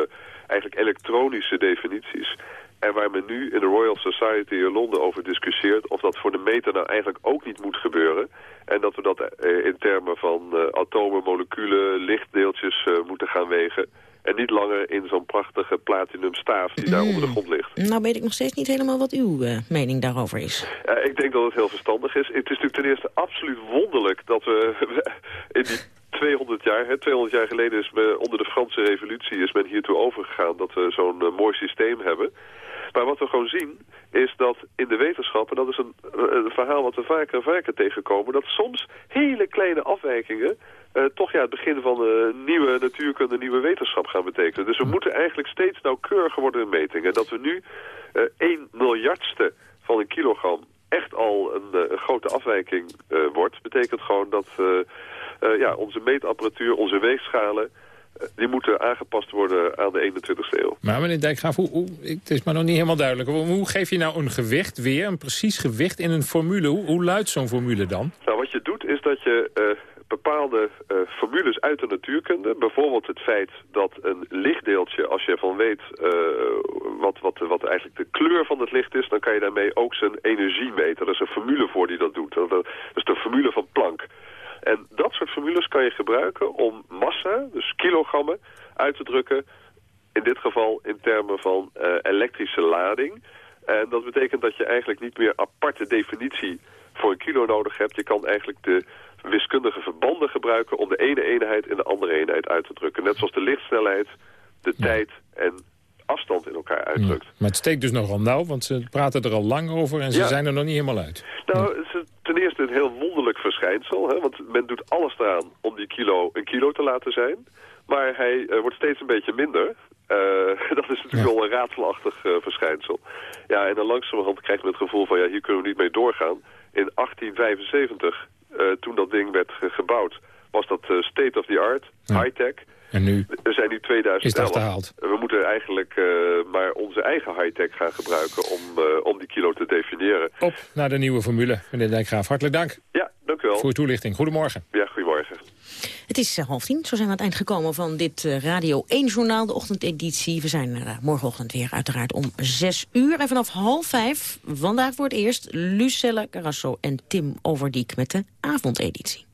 eigenlijk elektronische definities. En waar men nu in de Royal Society in Londen over discussieert... of dat voor de meter nou eigenlijk ook niet moet gebeuren. En dat we dat uh, in termen van atomen, moleculen, lichtdeeltjes moeten gaan wegen... En niet langer in zo'n prachtige platinum staaf die daar onder de grond ligt. Nou weet ik nog steeds niet helemaal wat uw uh, mening daarover is. Ik denk dat het heel verstandig is. Het is natuurlijk ten eerste absoluut wonderlijk dat we in die 200 jaar, hè, 200 jaar geleden is men, onder de Franse revolutie is men hiertoe overgegaan dat we zo'n uh, mooi systeem hebben. Maar wat we gewoon zien is dat in de wetenschap, en dat is een, een verhaal wat we vaker en vaker tegenkomen, dat soms hele kleine afwijkingen toch ja, het begin van uh, nieuwe natuurkunde, nieuwe wetenschap gaan betekenen. Dus we moeten eigenlijk steeds nauwkeuriger worden in metingen. Dat we nu uh, 1 miljardste van een kilogram echt al een, een grote afwijking wordt, betekent gewoon dat ja, onze meetapparatuur, onze weegschalen, die moeten aangepast worden aan de 21ste eeuw. Maar meneer Dijkgraaf, hoe, hoe, het is maar nog niet helemaal duidelijk. Hoe, hoe, geef je nou een gewicht weer, een precies gewicht in een formule? Hoe, hoe luidt zo'n formule dan? Nou, wat je doet is dat je bepaalde uh, formules uit de natuurkunde. Bijvoorbeeld het feit dat een lichtdeeltje, als je ervan weet uh, wat, wat, wat eigenlijk de kleur van het licht is... dan kan je daarmee ook zijn energie meten. Er is een formule voor die dat doet. Dat is de formule van Planck. En dat soort formules kan je gebruiken om massa, dus kilogrammen, uit te drukken... in dit geval in termen van uh, elektrische lading... En dat betekent dat je eigenlijk niet meer aparte definitie voor een kilo nodig hebt. Je kan eigenlijk de wiskundige verbanden gebruiken om de ene eenheid in de andere eenheid uit te drukken. Net zoals de lichtsnelheid, de tijd en afstand in elkaar uitdrukt. Maar het steekt dus nogal nauw, want ze praten er al lang over en ze Ja. zijn er nog niet helemaal uit. Nou, het is ten eerste een heel wonderlijk verschijnsel. Hè? Want men doet alles eraan om die kilo een kilo te laten zijn. Maar hij eh, wordt steeds een beetje minder. Eh, dat is natuurlijk wel een raadselachtig eh, verschijnsel. Ja, en dan langzamerhand krijgt men het gevoel van... ja, hier kunnen we niet mee doorgaan. In 1875, eh, toen dat ding werd ge- gebouwd... was dat eh, state of the art, high-tech... En nu We zijn nu 2011. is het achterhaald. We moeten eigenlijk eh, maar onze eigen high-tech gaan gebruiken om, eh, om die kilo te definiëren. Op naar de nieuwe formule. Meneer Dijkgraaf, hartelijk dank Ja, dank u wel. voor uw toelichting. Goedemorgen. Ja, goedemorgen. Het is eh, half tien, zo zijn we aan het eind gekomen van dit eh, Radio 1-journaal, de ochtendeditie. We zijn eh, morgenochtend weer uiteraard om zes uur. En vanaf half vijf, vandaag voor het eerst, Lucella Carrasso en Tim Overdiek met de avondeditie.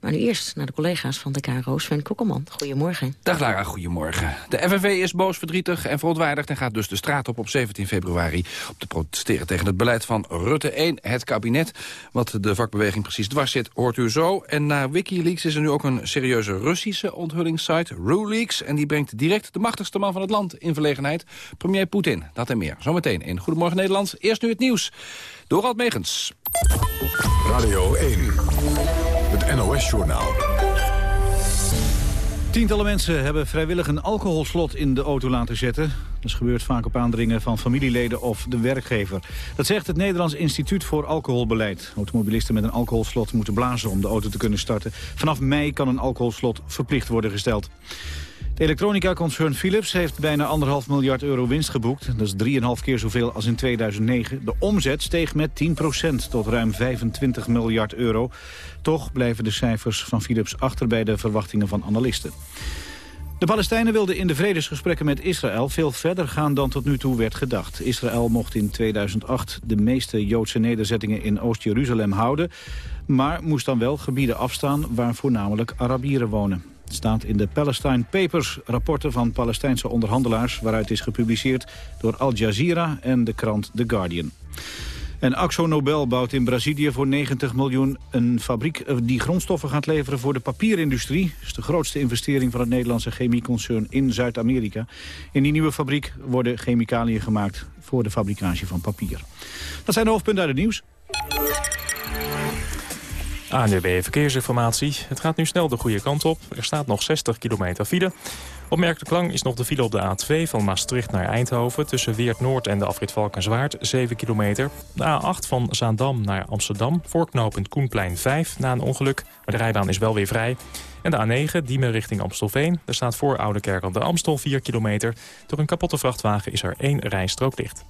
Maar nu eerst naar de collega's van de KRO, Sven Kokkelman. Goedemorgen. Dag Lara, goedemorgen. De FNV is boos, verdrietig en verontwaardigd... en gaat dus de straat op op 17 februari... om te protesteren tegen het beleid van Rutte 1, het kabinet. Wat de vakbeweging precies dwars zit, hoort u zo. En na Wikileaks is er nu ook een serieuze Russische onthullingssite, RuLeaks... en die brengt direct de machtigste man van het land in verlegenheid... premier Poetin. Dat en meer. Zometeen in Goedemorgen Nederland. Eerst nu het nieuws. Dorald Megens. Radio 1, NOS-journaal. Tientallen mensen hebben vrijwillig een alcoholslot in de auto laten zetten. Dat is gebeurd vaak op aandringen van familieleden of de werkgever. Dat zegt het Nederlands Instituut voor Alcoholbeleid. Automobilisten met een alcoholslot moeten blazen om de auto te kunnen starten. Vanaf mei kan een alcoholslot verplicht worden gesteld. De elektronica-concern Philips heeft bijna anderhalf miljard euro winst geboekt. Dat is 3,5 keer zoveel als in 2009. De omzet steeg met 10% tot ruim 25 miljard euro. Toch blijven de cijfers van Philips achter bij de verwachtingen van analisten. De Palestijnen wilden in de vredesgesprekken met Israël veel verder gaan dan tot nu toe werd gedacht. Israël mocht in 2008 de meeste Joodse nederzettingen in Oost-Jeruzalem houden, maar moest dan wel gebieden afstaan waar voornamelijk Arabieren wonen. Het staat in de Palestine Papers, rapporten van Palestijnse onderhandelaars... waaruit is gepubliceerd door Al Jazeera en de krant The Guardian. En Axo Nobel bouwt in Brazilië voor 90 miljoen een fabriek eh, die grondstoffen gaat leveren voor de papierindustrie. Dat is de grootste investering van het Nederlandse chemieconcern in Zuid-Amerika. In die nieuwe fabriek worden chemicaliën gemaakt voor de fabricage van papier. Dat zijn de hoofdpunten uit het nieuws. ANWB Verkeersinformatie. Het gaat nu snel de goede kant op. Er staat nog 60 kilometer file. Opmerkelijk lang is nog de file op de A2 van Maastricht naar Eindhoven... tussen Weert Noord en de afrit Valkenswaard, 7 kilometer. De A8 van Zaandam naar Amsterdam, voorknopend Koenplein 5 na een ongeluk. Maar de rijbaan is wel weer vrij. En de A9, Diemen richting Amstelveen. Er staat voor Oudekerk aan de Amstel 4 kilometer. Door een kapotte vrachtwagen is er één rijstrook dicht.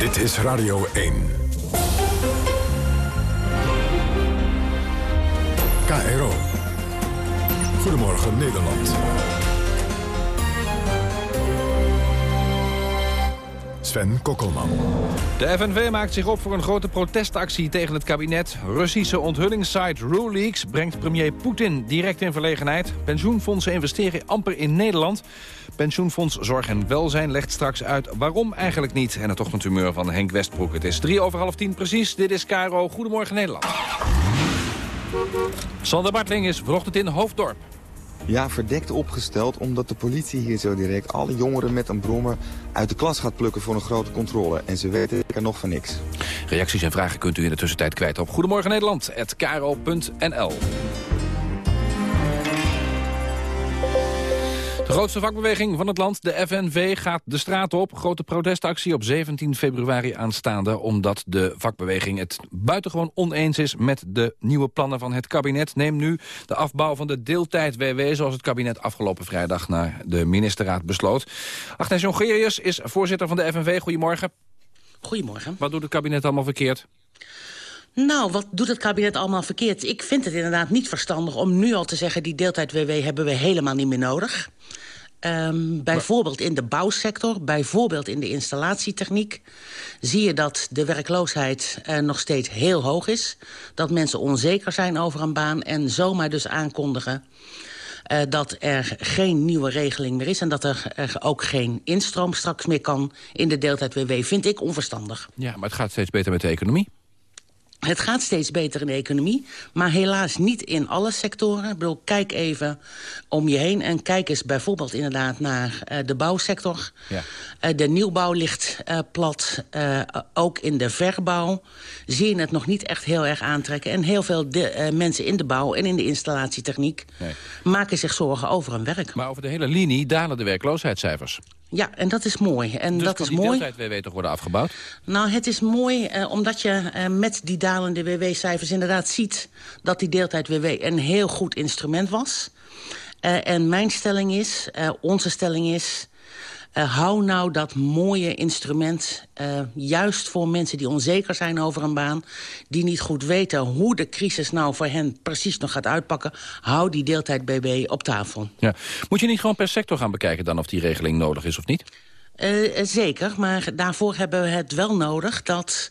Dit is Radio 1. KRO. Goedemorgen Nederland. Sven Kokkelman. De FNV maakt zich op voor een grote protestactie tegen het kabinet. Russische onthullingssite RuLeaks brengt premier Poetin direct in verlegenheid. Pensioenfondsen investeren amper in Nederland. Pensioenfonds Zorg en Welzijn legt straks uit waarom eigenlijk niet. En het ochtendhumeur van Henk Westbroek. Het is drie over half tien precies. Dit is Caro. Goedemorgen Nederland. Sander Bartling is vanochtend in Hoofddorp. Ja, verdekt opgesteld omdat de politie hier zo direct alle jongeren met een brommer uit de klas gaat plukken voor een grote controle. En ze weten er nog van niks. Reacties en vragen kunt u in de tussentijd kwijt op Goedemorgen Nederland@kro.nl. De grootste vakbeweging van het land, de FNV, gaat de straat op. Grote protestactie op 17 februari aanstaande... omdat de vakbeweging het buitengewoon oneens is... met de nieuwe plannen van het kabinet. Neem nu de afbouw van de deeltijd-WW... zoals het kabinet afgelopen vrijdag naar de ministerraad besloot. Agnes Jongerius is voorzitter van de FNV. Goedemorgen. Goedemorgen. Wat doet het kabinet allemaal verkeerd? Nou, wat doet het kabinet allemaal verkeerd? Ik vind het inderdaad niet verstandig om nu al te zeggen... die deeltijd-WW hebben we helemaal niet meer nodig. Um, bijvoorbeeld in de bouwsector, bijvoorbeeld in de installatietechniek... zie je dat de werkloosheid uh, nog steeds heel hoog is. Dat mensen onzeker zijn over een baan en zomaar dus aankondigen... Uh, dat er geen nieuwe regeling meer is... en dat er, er ook geen instroom straks meer kan in de deeltijd-WW... vind ik onverstandig. Ja, maar het gaat steeds beter met de economie. Het gaat steeds beter in de economie, maar helaas niet in alle sectoren. Ik bedoel, kijk even om je heen en kijk eens bijvoorbeeld inderdaad naar uh, de bouwsector. Ja. Uh, de nieuwbouw ligt uh, plat, ook in de verbouw zie je het nog niet echt heel erg aantrekken. En heel veel de, mensen in de bouw en in de installatietechniek nee. maken zich zorgen over hun werk. Maar over de hele linie dalen de werkloosheidscijfers. Ja, en dat is mooi. En dus dat kan is die mooi. deeltijd-WW toch worden afgebouwd? Nou, het is mooi uh, omdat je uh, met die dalende WW-cijfers inderdaad ziet... dat die deeltijd-WW een heel goed instrument was. Uh, en mijn stelling is, onze stelling is... Uh, hou nou dat mooie instrument uh, juist voor mensen die onzeker zijn over een baan... die niet goed weten hoe de crisis nou voor hen precies nog gaat uitpakken... hou die deeltijd-BB op tafel. Ja. Moet je niet gewoon per sector gaan bekijken dan of die regeling nodig is of niet? Uh, zeker, maar daarvoor hebben we het wel nodig dat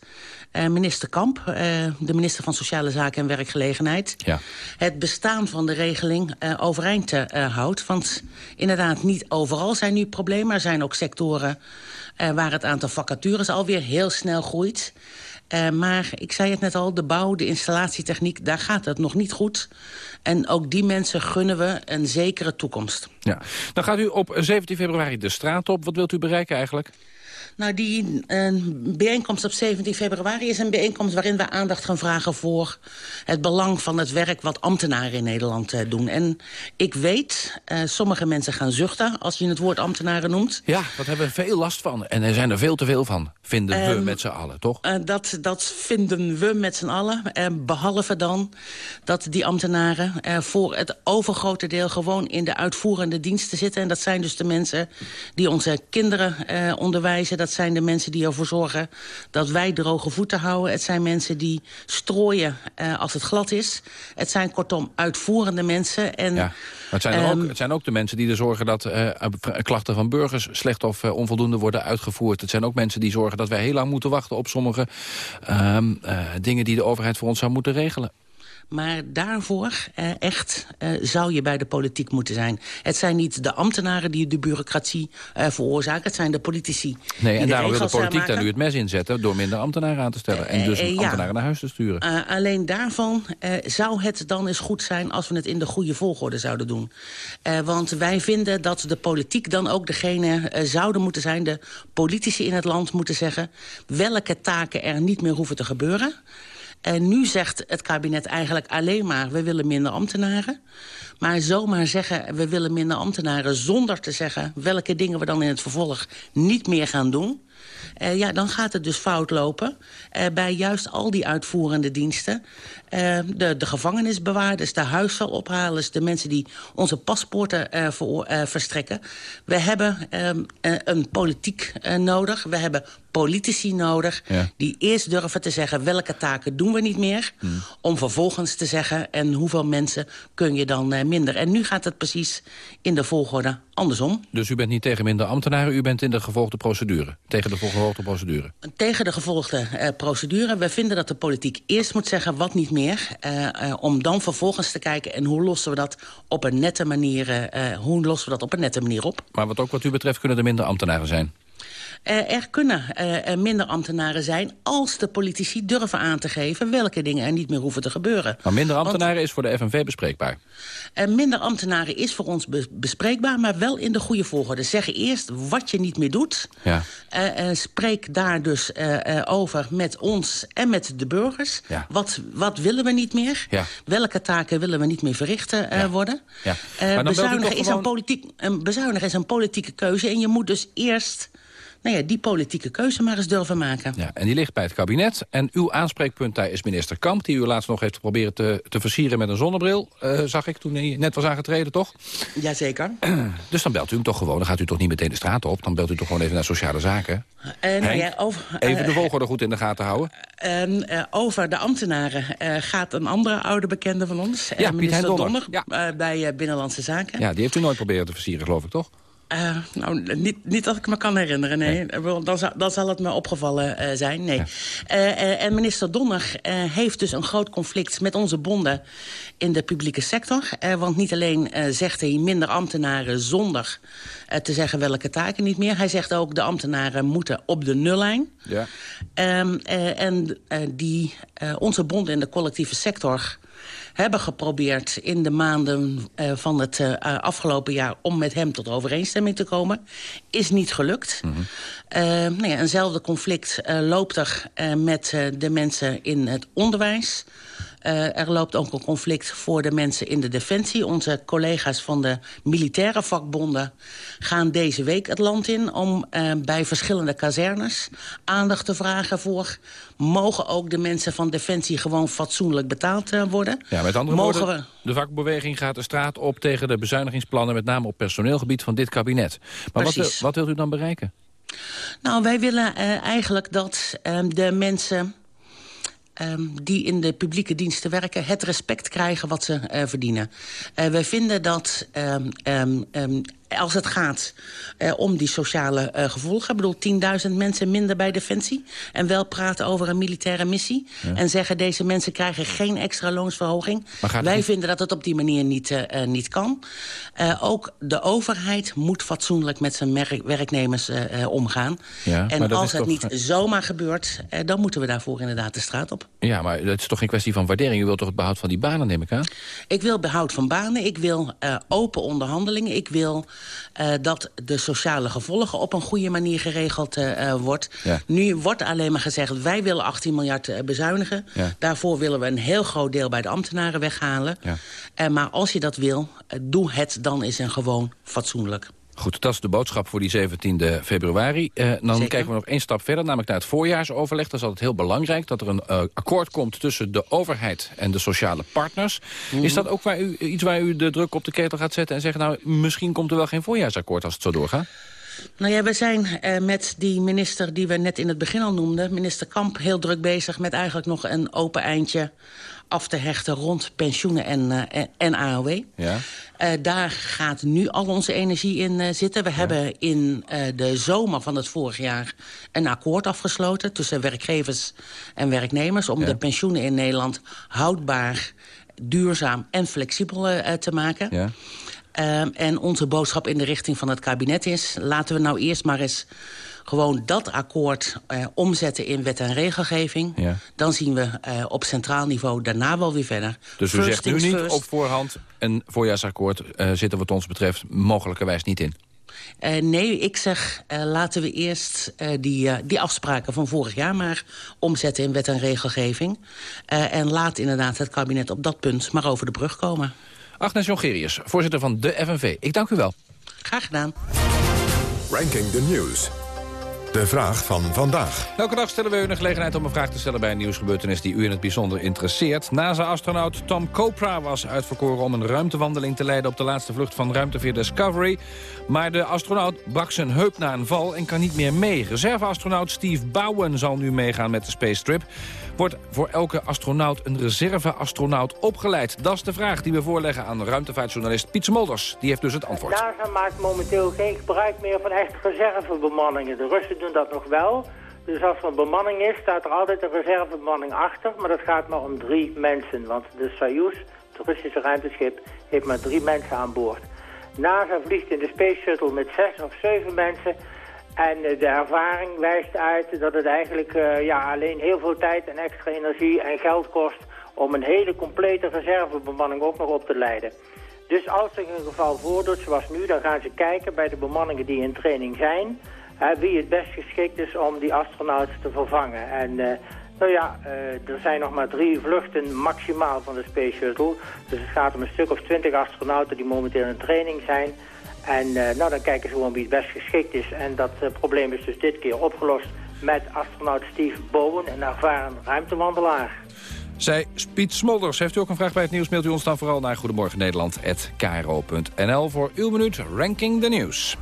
uh, minister Kamp, uh, de minister van Sociale Zaken en Werkgelegenheid... Ja. het bestaan van de regeling overeind houdt. Want inderdaad, niet overal zijn nu problemen. Er zijn ook sectoren waar het aantal vacatures alweer heel snel groeit... Uh, maar ik zei het net al, de bouw, de installatietechniek, daar gaat het nog niet goed. En ook die mensen gunnen we een zekere toekomst. Ja. Dan gaat u op 17 februari de straat op. Wat wilt u bereiken eigenlijk? Nou, die uh, bijeenkomst op 17 februari is een bijeenkomst waarin we aandacht gaan vragen voor het belang van het werk wat ambtenaren in Nederland uh, doen. En ik weet, uh, sommige mensen gaan zuchten als je het woord ambtenaren noemt. Ja, daar hebben we veel last van. En er zijn er veel te veel van, vinden we Um, met z'n allen, toch? Dat, dat vinden we met z'n allen. Uh, behalve dan dat die ambtenaren voor het overgrote deel gewoon in de uitvoerende diensten zitten. En dat zijn dus de mensen die onze kinderen onderwijzen. Dat zijn de mensen die ervoor zorgen dat wij droge voeten houden. Het zijn mensen die strooien uh, als het glad is. Het zijn kortom uitvoerende mensen. En, ja. Maar het zijn, ook, het zijn ook de mensen die er zorgen dat uh, klachten van burgers slecht of uh, onvoldoende worden uitgevoerd. Het zijn ook mensen die zorgen dat wij heel lang moeten wachten op sommige uh, dingen die de overheid voor ons zou moeten regelen. Maar daarvoor uh, echt uh, zou je bij de politiek moeten zijn. Het zijn niet de ambtenaren die de bureaucratie uh, veroorzaken. Het zijn de politici Nee, en daarom wil de politiek daar nu het mes in zetten... door minder ambtenaren aan te stellen. En dus ambtenaren ja. naar huis te sturen. Uh, alleen daarvan uh, zou het dan eens goed zijn... als we het in de goede volgorde zouden doen. Uh, want wij vinden dat de politiek dan ook degene zouden moeten zijn... de politici in het land moeten zeggen... welke taken er niet meer hoeven te gebeuren... En nu zegt het kabinet eigenlijk alleen maar... we willen minder ambtenaren. Maar zomaar zeggen we willen minder ambtenaren... zonder te zeggen welke dingen we dan in het vervolg niet meer gaan doen... Uh, ja, dan gaat het dus fout lopen uh, bij juist al die uitvoerende diensten. Uh, de, de gevangenisbewaarders, de huisvelophalers, de mensen die onze paspoorten voor, verstrekken. We hebben een politiek nodig, we hebben politici nodig... Ja. die eerst durven te zeggen welke taken doen we niet meer... Hmm. om vervolgens te zeggen en hoeveel mensen kun je dan minder. En nu gaat het precies in de volgorde andersom. Dus u bent niet tegen minder ambtenaren, u bent in de gevolgde procedure. Tegen de gevolgde procedure. Tegen de gevolgde procedure. We vinden dat de politiek eerst moet zeggen wat niet meer. Uh, uh, om dan vervolgens te kijken en hoe lossen we dat op een nette manier, hoe lossen we dat op een nette manier op. Maar wat ook wat u betreft kunnen er minder ambtenaren zijn. Uh, er kunnen uh, minder ambtenaren zijn als de politici durven aan te geven... welke dingen er niet meer hoeven te gebeuren. Maar minder ambtenaren Want, is voor de FNV bespreekbaar? Uh, minder ambtenaren is voor ons be bespreekbaar, maar wel in de goede volgorde. Zeg eerst wat je niet meer doet. Ja. spreek daar dus over met ons en met de burgers. Ja. Wat, wat willen we niet meer? Ja. Welke taken willen we niet meer verrichten ja. worden? bezuinigen, is gewoon... een politiek, bezuinigen is een politieke keuze en je moet dus eerst nou ja, die politieke keuze maar eens durven maken. Ja, en die ligt bij het kabinet. En uw aanspreekpunt daar is minister Kamp... die u laatst nog heeft proberen te, te versieren met een zonnebril. Uh, zag ik toen hij net was aangetreden, toch? Jazeker. dus dan belt u hem toch gewoon. Dan gaat u toch niet meteen de straat op. Dan belt u toch gewoon even naar sociale zaken. Uh, nou ja, over, uh, even de volgorde goed in de gaten houden. over de ambtenaren gaat een andere oude bekende van ons. Ja, minister Donner. Donner ja. bij Binnenlandse Zaken. Ja, die heeft u nooit proberen te versieren, geloof ik, toch? Uh, nou, niet, niet dat ik me kan herinneren, nee. nee. Dan, zal, dan zal het me opgevallen uh, zijn, nee. Ja. En minister Donner heeft dus een groot conflict met onze bonden in de publieke sector. want niet alleen zegt hij minder ambtenaren zonder te zeggen welke taken niet meer. Hij zegt ook de ambtenaren moeten op de nullijn. Ja. Um, en die, onze bonden in de collectieve sector hebben geprobeerd in de maanden uh, van het uh, afgelopen jaar... om met hem tot overeenstemming te komen. Is niet gelukt. Mm -hmm. nou ja, eenzelfde conflict loopt er met de mensen in het onderwijs... Uh, er loopt ook een conflict voor de mensen in de defensie. Onze collega's van de militaire vakbonden gaan deze week het land in... om uh, bij verschillende kazernes aandacht te vragen voor... mogen ook de mensen van defensie gewoon fatsoenlijk betaald uh, worden? Ja, met andere mogen woorden, we... de vakbeweging gaat de straat op... tegen de bezuinigingsplannen, met name op personeelgebied van dit kabinet. Maar wat, wat wilt u dan bereiken? Nou, wij willen eigenlijk dat de mensen um, die in de publieke diensten werken... het respect krijgen wat ze uh, verdienen. Uh, wij vinden dat um, um, als het gaat uh, om die sociale uh, gevolgen. Ik bedoel, 10.000 mensen minder bij Defensie. En wel praten over een militaire missie. Ja. En zeggen, deze mensen krijgen geen extra loonsverhoging. Wij niet... vinden dat het op die manier niet, uh, niet kan. ook de overheid moet fatsoenlijk met zijn werknemers omgaan. Ja, en als het toch... niet zomaar gebeurt, dan moeten we daarvoor inderdaad de straat op. Ja, maar dat is toch geen kwestie van waardering? U wilt toch het behoud van die banen, neem ik aan? Ik wil behoud van banen. Ik wil open onderhandelingen. Ik wil uh, dat de sociale gevolgen op een goede manier geregeld uh, wordt. Ja. Nu wordt alleen maar gezegd, wij willen 18 miljard bezuinigen. Ja. Daarvoor willen we een heel groot deel bij de ambtenaren weghalen. Ja. maar als je dat wil, doe het dan eens en gewoon fatsoenlijk. Goed, dat is de boodschap voor die 17e februari. Uh, dan Zeker. kijken we nog één stap verder, namelijk naar het voorjaarsoverleg. Dat is altijd heel belangrijk, dat er een uh, akkoord komt tussen de overheid en de sociale partners. Mm -hmm. Is dat ook waar u, iets waar u de druk op de ketel gaat zetten en zeggen... nou, misschien komt er wel geen voorjaarsakkoord als het zo doorgaat? Nou ja, we zijn uh, met die minister die we net in het begin al noemden... minister Kamp, heel druk bezig met eigenlijk nog een open eindje af te hechten rond pensioenen en, uh, en AOW. Ja. Uh, daar gaat nu al onze energie in uh, zitten. We ja. hebben in de zomer van het vorig jaar een akkoord afgesloten... tussen werkgevers en werknemers... om ja. de pensioenen in Nederland houdbaar, duurzaam en flexibel te maken. Ja. Uh, en onze boodschap in de richting van het kabinet is... laten we nou eerst maar eens gewoon dat akkoord uh, omzetten in wet en regelgeving... Ja. dan zien we uh, op centraal niveau daarna wel weer verder. Dus u zegt nu niet first. op voorhand een voorjaarsakkoord uh, zit er wat ons betreft mogelijkerwijs niet in? Uh, nee, ik zeg, uh, laten we eerst uh, die, die afspraken van vorig jaar maar omzetten in wet en regelgeving. en laat inderdaad het kabinet op dat punt maar over de brug komen. Agnes Jongerius, voorzitter van de FNV. Ik dank u wel. Graag gedaan. Ranking the News. De vraag van vandaag. Elke dag stellen we u een gelegenheid om een vraag te stellen... bij een nieuwsgebeurtenis die u in het bijzonder interesseert. NASA-astronaut Tom Copra was uitverkoren om een ruimtewandeling te leiden... op de laatste vlucht van ruimteveer Discovery. Maar de astronaut brak zijn heup na een val en kan niet meer mee. Reserveastronaut Steve Bowen zal nu meegaan met de Space Trip. Wordt voor elke astronaut een reserveastronaut opgeleid? Dat is de vraag die we voorleggen aan ruimtevaartjournalist Piet Smolders. Die heeft dus het antwoord. NASA maakt momenteel geen gebruik meer van echt reservebemanningen. De Russen doen dat nog wel. Dus als er een bemanning is, staat er altijd een reservebemanning achter. Maar dat gaat maar om drie mensen. Want de Soyuz, het Russische ruimteschip, heeft maar drie mensen aan boord. NASA vliegt in de Space Shuttle met zes of zeven mensen. En de ervaring wijst uit dat het eigenlijk uh, ja, alleen heel veel tijd en extra energie en geld kost... om een hele complete reservebemanning ook nog op te leiden. Dus als er een geval voordoet zoals nu, dan gaan ze kijken bij de bemanningen die in training zijn... Wie het best geschikt is om die astronauten te vervangen. En uh, nou ja, er zijn nog maar drie vluchten maximaal van de Space Shuttle. Dus het gaat om een stuk of twintig astronauten die momenteel in training zijn. En uh, nou, dan kijken ze gewoon wie het best geschikt is. En dat uh, probleem is dus dit keer opgelost met astronaut Steve Bowen, een ervaren ruimtewandelaar. Zij Piet Smolders. Heeft u ook een vraag bij het nieuws, mailt u ons dan vooral naar Goedemorgen Nederland@kro.nl voor uw minuut Ranking the News.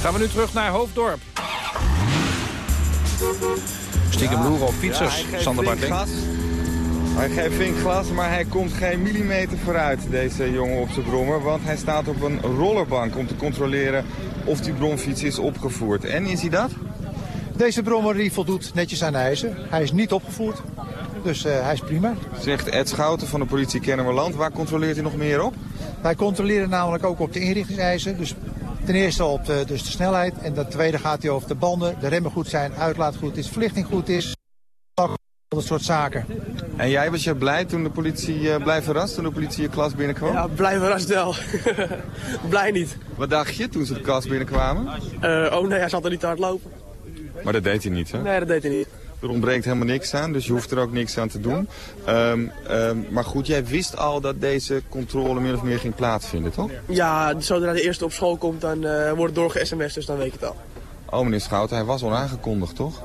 Gaan we nu terug naar Hoofddorp. Stiekem ja, loeren op fietsers, ja, Sander Bartling. Hij geeft flink glas, maar hij komt geen millimeter vooruit, deze jongen op zijn brommer. Want hij staat op een rollerbank om te controleren of die bromfiets is opgevoerd. En is hij dat? Deze brommer die voldoet netjes aan de eisen. Hij is niet opgevoerd, dus uh, hij is prima. Zegt Ed Schouten van de politie Kennemerland. Waar controleert hij nog meer op? Wij controleren namelijk ook op de inrichtingseisen. Dus ten eerste op de, dus de snelheid. En ten tweede gaat hij over de banden, de remmen goed zijn, uitlaat goed is, verlichting goed is. Dat soort zaken. En jij was je blij toen de politie uh, blij verrast, toen de politie je klas binnenkwam? Ja, blij verrast wel. blij niet. Wat dacht je toen ze de klas binnenkwamen? Uh, oh nee, hij zat er niet te hard lopen. Maar dat deed hij niet, hè? Nee, dat deed hij niet. Er ontbreekt helemaal niks aan, dus je hoeft er ook niks aan te doen. Um, um, maar goed, jij wist al dat deze controle meer of meer ging plaatsvinden, toch? Ja, zodra de eerste op school komt, dan uh, wordt het doorge-sms, dus dan weet je het al. Oh, meneer Schouten, hij was al aangekondigd, toch?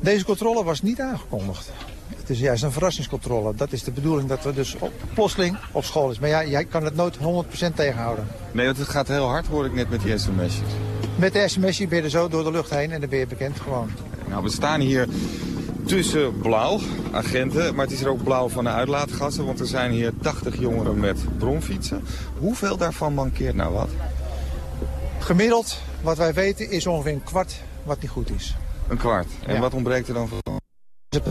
Deze controle was niet aangekondigd. Het is juist een verrassingscontrole. Dat is de bedoeling dat we dus op, plotseling op school is. Maar ja, jij kan het nooit 100% tegenhouden. Nee, want het gaat heel hard, hoor ik net met die sms'jes. Met de sms'je ben je er zo door de lucht heen en dan ben je bekend gewoon. Nou, we staan hier tussen blauw, agenten, maar het is er ook blauw van de uitlaatgassen. Want er zijn hier 80 jongeren met bromfietsen. Hoeveel daarvan mankeert nou wat? Gemiddeld, wat wij weten, is ongeveer een kwart wat niet goed is. Een kwart. En ja. wat ontbreekt er dan van? De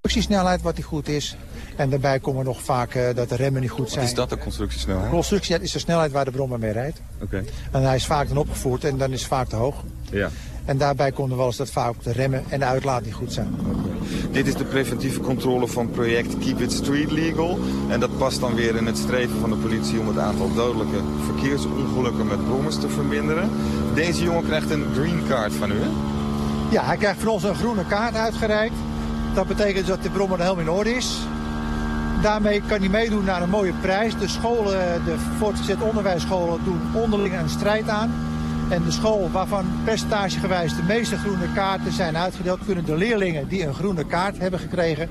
constructiesnelheid wat niet goed is. En daarbij komen nog vaak uh, dat de remmen niet goed zijn. Wat is dat de constructiesnelheid? De constructie is de snelheid waar de brommer mee rijdt. Oké. Okay. En hij is vaak dan opgevoerd en dan is het vaak te hoog. Ja. En daarbij komt er wel eens dat vaak de remmen en de uitlaat niet goed zijn. Okay. Dit is de preventieve controle van project Keep It Street Legal. En dat past dan weer in het streven van de politie om het aantal dodelijke verkeersongelukken met brommers te verminderen. Deze jongen krijgt een green card van u, hè? Ja, hij krijgt van ons een groene kaart uitgereikt. Dat betekent dat de brommer helemaal in orde is. Daarmee kan hij meedoen naar een mooie prijs. De scholen, de voortgezet onderwijsscholen doen onderling een strijd aan. En de school waarvan percentagegewijs de meeste groene kaarten zijn uitgedeeld... kunnen de leerlingen die een groene kaart hebben gekregen...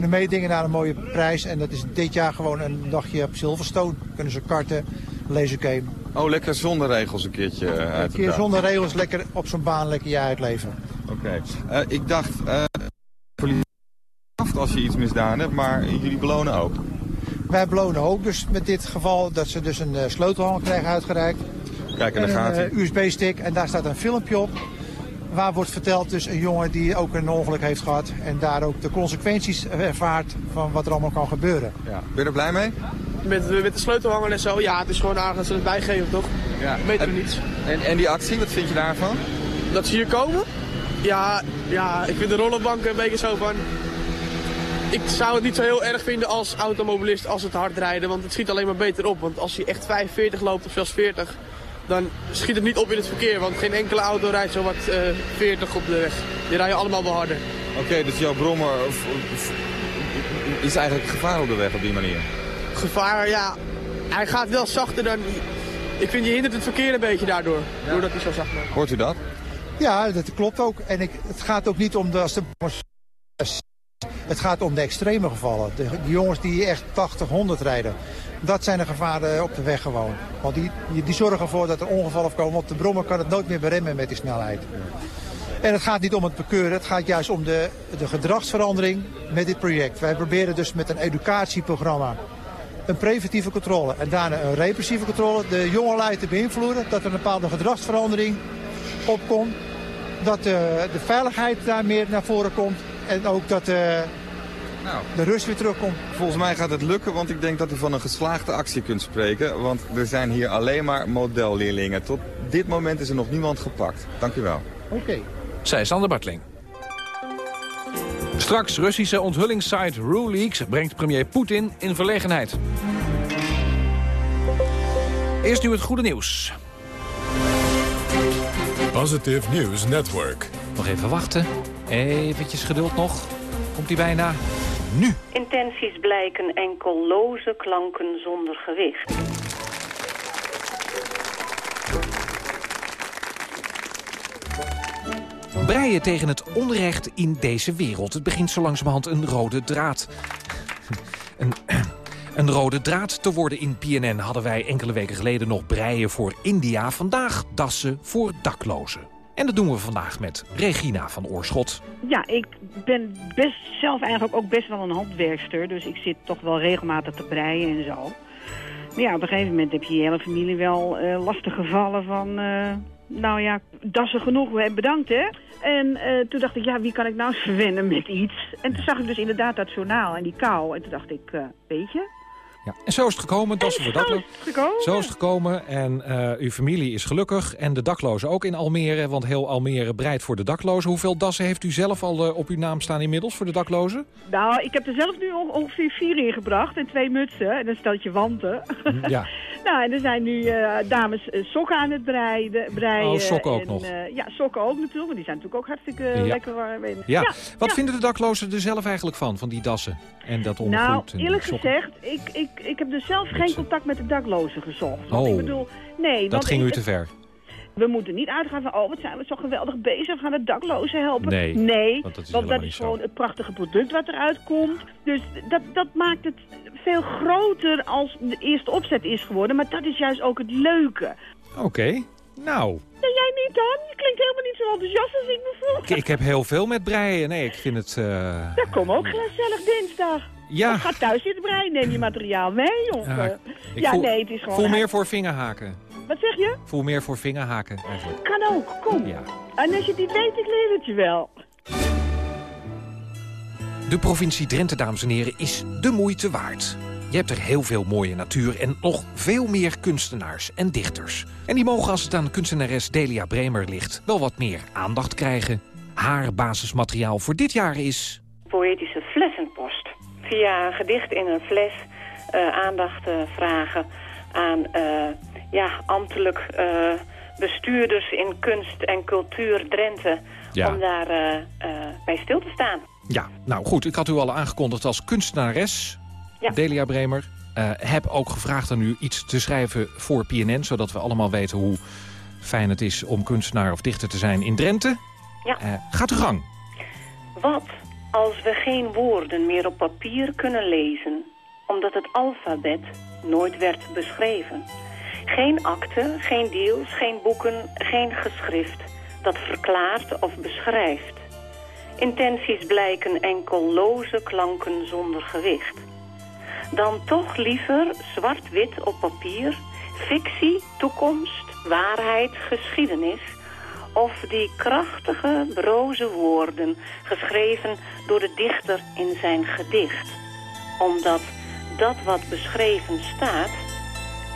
kunnen meedingen naar een mooie prijs. En dat is dit jaar gewoon een dagje op Silverstone. Kunnen ze karten, lezen game. Oh, lekker zonder regels een keertje uit. Een keer zonder regels, lekker op zo'n baan, lekker je uitleven. Oké. Okay. Uh, ik dacht, uh, als je iets misdaan hebt, maar jullie belonen ook. Wij belonen ook dus met dit geval dat ze dus een uh, sleutelhanger krijgen uitgereikt. Kijk, en, en dan gaat een USB-stick en daar staat een filmpje op. Waar wordt verteld dus een jongen die ook een ongeluk heeft gehad. En daar ook de consequenties ervaart van wat er allemaal kan gebeuren. Ja. Ben je er blij mee? Met, met de sleutelhanger en zo, ja, het is gewoon aardig dat ze het bijgeven, toch? Ja. Weten we niets. En, en die actie, wat vind je daarvan? Dat ze hier komen? Ja, ja, ik vind de rollenbanken een beetje zo van... Ik zou het niet zo heel erg vinden als automobilist als het hard rijden, want het schiet alleen maar beter op. Want als je echt 45 loopt of zelfs 40, dan schiet het niet op in het verkeer. Want geen enkele auto rijdt zo wat uh, 40 op de weg. Die rijden allemaal wel harder. Oké, okay, dus jouw brommer is eigenlijk gevaar op de weg op die manier? Gevaar, ja. Hij gaat wel zachter dan... Ik vind je hindert het verkeer een beetje daardoor. Ja. Doordat hij zo zacht maakt. Hoort u dat? Ja, dat klopt ook. En ik, het gaat ook niet om de... Als de het gaat om de extreme gevallen. De, de, jongens die echt 80, 100 rijden. Dat zijn de gevaren op de weg gewoon. Want die, die zorgen ervoor dat er ongevallen komen. Op de brommer kan het nooit meer beremmen met die snelheid. En het gaat niet om het bekeuren. Het gaat juist om de, de gedragsverandering met dit project. Wij proberen dus met een educatieprogramma een preventieve controle en daarna een repressieve controle. De jongelui te beïnvloeden dat er een bepaalde gedragsverandering opkomt. Dat de, de veiligheid daar meer naar voren komt. En ook dat uh, nou, de rust weer terugkomt. Volgens mij gaat het lukken, want ik denk dat u van een geslaagde actie kunt spreken. Want er zijn hier alleen maar modelleerlingen. Tot dit moment is er nog niemand gepakt. Dank u wel. Oké. Okay. Zij Sander Bartling. Straks Russische onthullingssite RuLeaks brengt premier Poetin in verlegenheid. Eerst nu het goede nieuws. Positive News Network. Nog even wachten. Eventjes geduld nog. Komt hij bijna? Nu. Intenties blijken enkel loze klanken zonder gewicht. Breien tegen het onrecht in deze wereld. Het begint zo langzamerhand een rode draad. Een, een rode draad te worden in PNN hadden wij enkele weken geleden nog breien voor India. Vandaag dassen voor daklozen. En dat doen we vandaag met Regina van Oorschot. Ja, ik ben best zelf eigenlijk ook best wel een handwerkster. Dus ik zit toch wel regelmatig te breien en zo. Maar ja, op een gegeven moment heb je je hele familie wel uh, lastig gevallen van... Uh, nou ja, dassen genoeg, we hebben bedankt hè. En uh, toen dacht ik, ja, wie kan ik nou verwennen met iets? En toen zag ik dus inderdaad dat journaal en die kou. En toen dacht ik, weet je, ja. En zo is het gekomen, dassen voor daklozen. Zo is het gekomen en uh, uw familie is gelukkig. En de daklozen ook in Almere, want heel Almere breidt voor de daklozen. Hoeveel dassen heeft u zelf al uh, op uw naam staan inmiddels voor de daklozen? Nou, ik heb er zelf nu ongeveer vier ingebracht en twee mutsen en een steltje wanten. Ja. nou, en er zijn nu uh, dames sokken aan het breiden. breien oh, sokken ook en, nog? ja, sokken ook natuurlijk, want die zijn natuurlijk ook hartstikke ja. lekker warm. Ja. ja. Wat vinden de daklozen er zelf eigenlijk van, van die dassen en dat ondergoed? Nou, eerlijk gezegd, ik, ik, ik heb dus zelf geen contact met de daklozen gezocht. Want oh, ik bedoel, nee, dat ging ik, u te ver. We moeten niet uitgaan van, oh, wat zijn we zo geweldig bezig, we gaan de daklozen helpen. Nee, nee want dat is, want dat is gewoon het prachtige product wat eruit komt. Dus dat, dat maakt het veel groter als de eerste opzet is geworden. Maar dat is juist ook het leuke. Oké, okay. nou... Nee, jij niet dan? Je klinkt helemaal niet zo enthousiast als ik me voel. Ik, ik heb heel veel met breien. Nee, ik vind het... Uh... Ja, kom ook gezellig dinsdag. Ja. Of ga thuis zitten breien, neem je materiaal mee. Of, ja, ja voel, nee, het is gewoon... voel meer voor vingerhaken. Wat zeg je? Voel meer voor vingerhaken eigenlijk. Kan ook, kom. Ja. En als je het niet weet, ik leer het je wel. De provincie Drenthe, dames en heren, is de moeite waard. Je hebt er heel veel mooie natuur en nog veel meer kunstenaars en dichters. En die mogen als het aan kunstenares Delia Bremer ligt... wel wat meer aandacht krijgen. Haar basismateriaal voor dit jaar is... Poëtische flessenpost. Via een gedicht in een fles uh, aandacht uh, vragen aan uh, ja, ambtelijk bestuurders in kunst en cultuur Drenthe... Ja. om daar bij stil te staan. Ja, nou goed, ik had u al aangekondigd als kunstenares... Ja. Delia Bremer. Uh, heb ook gevraagd aan u iets te schrijven voor PNN... zodat we allemaal weten hoe fijn het is om kunstenaar of dichter te zijn in Drenthe. Ja. Gaat uw gang. Wat als we geen woorden meer op papier kunnen lezen... omdat het alfabet nooit werd beschreven? Geen akte, geen deals, geen boeken, geen geschrift... dat verklaart of beschrijft. Intenties blijken enkel loze klanken zonder gewicht dan toch liever zwart-wit op papier, fictie, toekomst, waarheid, geschiedenis... of die krachtige, broze woorden, geschreven door de dichter in zijn gedicht. Omdat dat wat beschreven staat,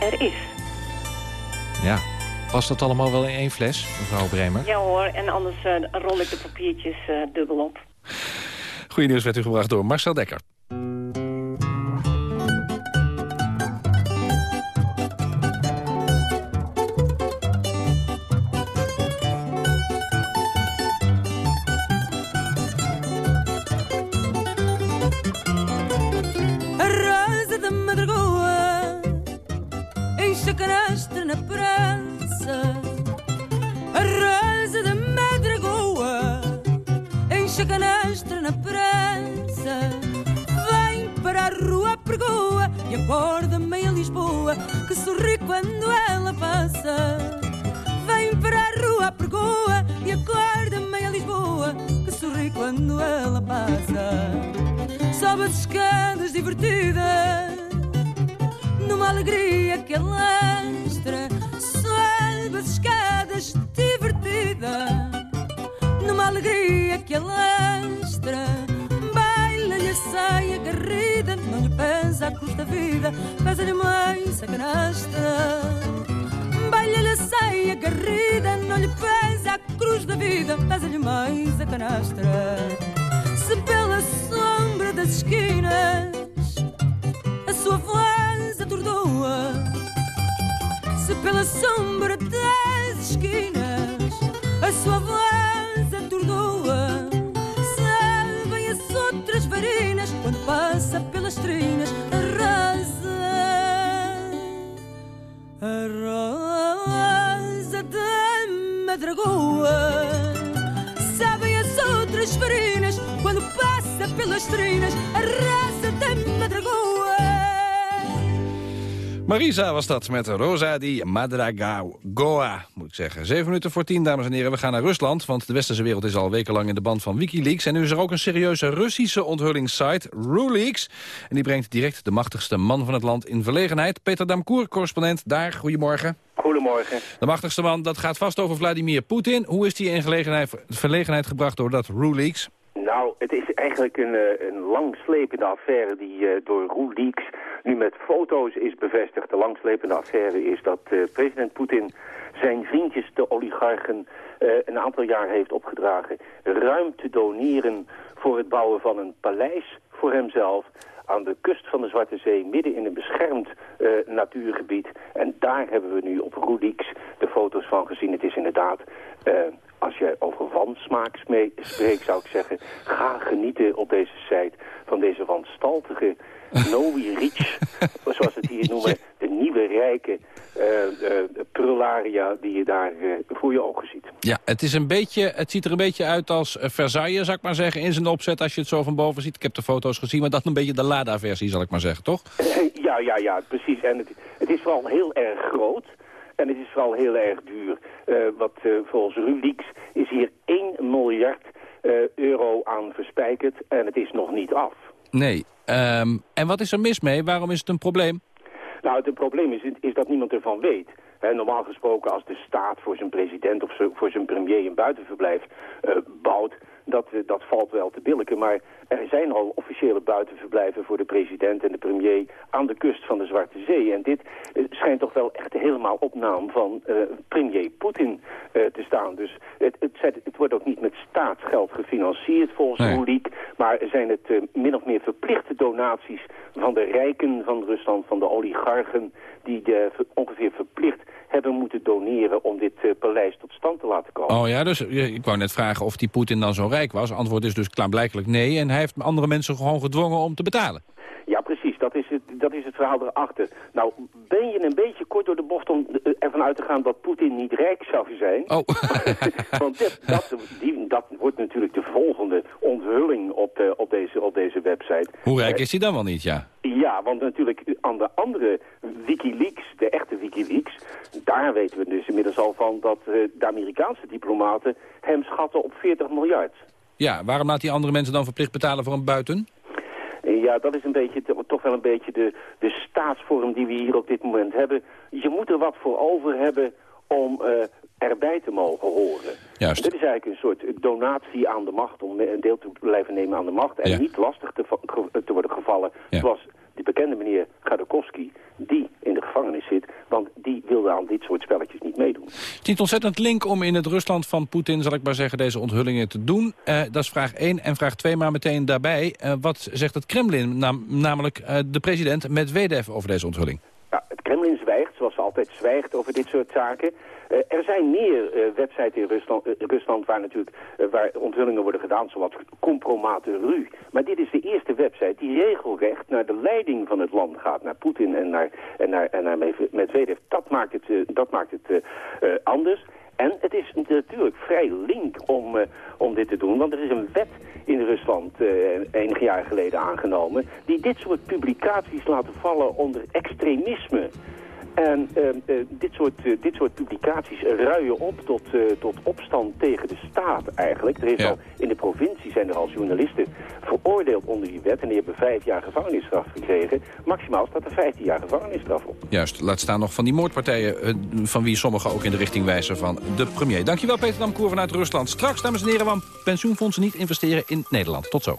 er is. Ja, was dat allemaal wel in één fles, mevrouw Bremer? Ja hoor, en anders uh, rol ik de papiertjes uh, dubbel op. Goeie nieuws werd u gebracht door Marcel Dekker. Acorda-me em Lisboa Que sorri quando ela passa. Vem para a rua pergoa E acorda-me Lisboa Que sorri quando ela passa. Sobe as escadas divertidas numa alegria que alastra, sobe as escadas divertida, numa alegria que alastra, pesa a cruz da vida, pesa-lhe mais a canastra. Baila-lhe a saia garrida, não lhe pesa a cruz da vida, pesa-lhe mais a canastra. Se pela sombra das esquinas a sua voz atordoa Se pela sombra das esquinas A sua voz atordoa Quando passa pelas trinas Arrasa. A rosa da madragoa Sabem as outras varinas Quando passa pelas trinas A raça da madragoa Marisa was dat met Rosa di Madragoa, moet ik zeggen. Zeven minuten voor tien, dames en heren. We gaan naar Rusland, want de westerse wereld is al wekenlang in de band van Wikileaks. En nu is er ook een serieuze Russische onthullingssite, RuLeaks. En die brengt direct de machtigste man van het land in verlegenheid. Peter Damkoer, correspondent daar. Goedemorgen. Goedemorgen. De machtigste man, dat gaat vast over Vladimir Poetin. Hoe is die in verlegenheid gebracht door dat RuLeaks? Nou, het is eigenlijk een, eh, een langslepende affaire die uh, door RuLeaks nu met foto's is bevestigd. De langslepende affaire is dat uh, president Poetin zijn vriendjes, de oligarchen, een aantal jaar heeft opgedragen ruim te doneren voor het bouwen van een paleis voor hemzelf aan de kust van de Zwarte Zee, midden in een beschermd natuurgebied. En daar hebben we nu op RuLeaks de foto's van gezien. Het is inderdaad als je over wansmaak spreekt, zou ik zeggen... ga genieten op deze site van deze wanstaltige Novi Rich, zoals het hier noemen, de nieuwe rijke uh, prularia die je daar uh, voor je ogen ziet. Ja, het, is een beetje, het ziet er een beetje uit als Versailles, zou ik maar zeggen, in zijn opzet als je het zo van boven ziet. Ik heb de foto's gezien, maar dat een beetje de Lada-versie, zal ik maar zeggen, toch? ja, ja, ja, precies. En het, het is vooral heel erg groot. En het is vooral heel erg duur. Uh, wat uh, volgens Rulix is hier 1 miljard uh, euro aan verspijkerd en het is nog niet af. Nee. Um, en wat is er mis mee? Waarom is het een probleem? Nou, het probleem is, is dat niemand ervan weet. Normaal gesproken als de staat voor zijn president of voor zijn premier een buitenverblijf bouwt dat, eh, dat valt wel te billiken. Maar er zijn al officiële buitenverblijven voor de president en de premier aan de kust van de Zwarte Zee. En dit eh, schijnt toch wel echt helemaal op naam van uh, premier Poetin uh, te staan. Dus het, het, het, wordt ook niet met staatsgeld gefinancierd volgens nee. Roelik, maar zijn het uh, min of meer verplichte donaties van de rijken van Rusland, van de oligarchen, die de, ongeveer verplicht hebben moeten doneren om dit uh, paleis tot stand te laten komen. Oh ja, dus ik wou net vragen of die Poetin dan zo rijk was. Antwoord is dus klaarblijkelijk nee. En hij heeft andere mensen gewoon gedwongen om te betalen. Ja, precies. Dat is, het, dat is het verhaal erachter. Nou, ben je een beetje kort door de bocht om ervan uit te gaan dat Poetin niet rijk zou zijn? Oh. Want dat, die, dat wordt natuurlijk de volgende onthulling op, de, op, deze, op deze website. Hoe rijk is hij dan wel niet, ja? Ja, want natuurlijk aan de andere Wikileaks, de echte Wikileaks... daar weten we dus inmiddels al van dat de Amerikaanse diplomaten hem schatten op 40 miljard. Ja, waarom laat die andere mensen dan verplicht betalen voor een buiten? Ja, dat is een beetje, toch wel een beetje de, de staatsvorm die we hier op dit moment hebben. Je moet er wat voor over hebben om uh, erbij te mogen horen. Juist. Dit is eigenlijk een soort donatie aan de macht, om een deel te blijven nemen aan de macht. En Ja. niet lastig te, te worden gevallen, Ja. zoals die bekende meneer Gadokowski, die in de gevangenis zit. Want die wilde aan dit soort spelletjes niet meedoen. Het is ontzettend link om in het Rusland van Poetin, zal ik maar zeggen, deze onthullingen te doen. Eh, dat is vraag 1. En vraag 2 maar meteen daarbij. Eh, wat zegt het Kremlin, nam- namelijk eh, de president Medvedev over deze onthulling? Ja, het Kremlin zwijgt, zoals ze altijd zwijgt over dit soort zaken. Eh, er zijn meer eh, websites in Rusland, eh, Rusland waar natuurlijk waar onthullingen worden gedaan, zoals Compromater Ru. Maar dit is de eerste website die regelrecht naar de leiding van het land gaat, naar Poetin en naar, en naar, en naar Medvedev. Dat maakt het, dat maakt het anders. En het is natuurlijk vrij link om, eh, om dit te doen, want er is een wet in Rusland eh, enige jaar geleden aangenomen... die dit soort publicaties laten vallen onder extremisme. En eh, eh, dit, soort, eh, dit soort publicaties ruien op tot, eh, tot opstand tegen de staat eigenlijk. Er is al, in de provincie zijn er al journalisten veroordeeld onder die wet... en die hebben vijf jaar gevangenisstraf gekregen. Maximaal staat er 15 jaar gevangenisstraf op. Juist, laat staan nog van die moordpartijen... van wie sommigen ook in de richting wijzen van de premier. Dankjewel Peter Damkoer vanuit Rusland. Straks, dames en heren, want pensioenfondsen niet investeren in Nederland. Tot zo.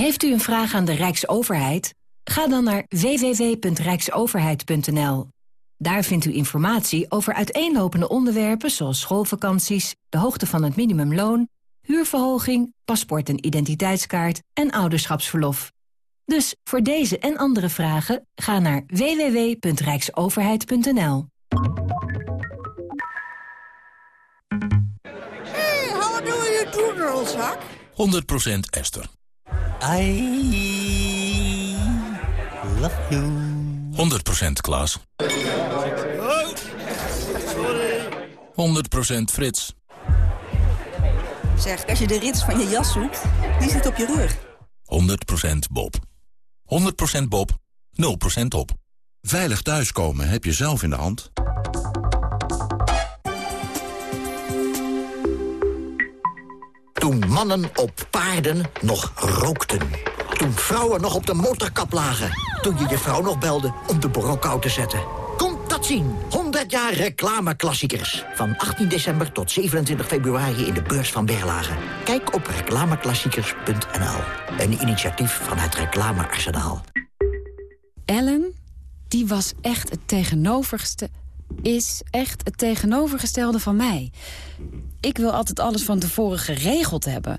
Heeft u een vraag aan de Rijksoverheid? Ga dan naar www.rijksoverheid.nl. Daar vindt u informatie over uiteenlopende onderwerpen zoals schoolvakanties, de hoogte van het minimumloon, huurverhoging, paspoort en identiteitskaart en ouderschapsverlof. Dus voor deze en andere vragen ga naar www.rijksoverheid.nl. Hey, how do you do, girls, huh? 100% Esther. I love you. 100% Klaas. Oh, sorry. 100% Frits. Zeg, als je de rits van je jas zoekt, die zit op je rug. 100% Bob. 100% Bob, 0% op. Veilig thuiskomen heb je zelf in de hand. Toen mannen op paarden nog rookten. Toen vrouwen nog op de motorkap lagen. Toen je je vrouw nog belde om de borrelkou te zetten. Komt dat zien. 100 jaar reclameklassiekers. Van 18 december tot 27 februari in de beurs van Berlage. Kijk op reclameklassiekers.nl. Een initiatief van het Reclamearsenaal. Ellen, die was echt het tegenovergestelde... is echt het tegenovergestelde van mij. Ik wil altijd alles van tevoren geregeld hebben.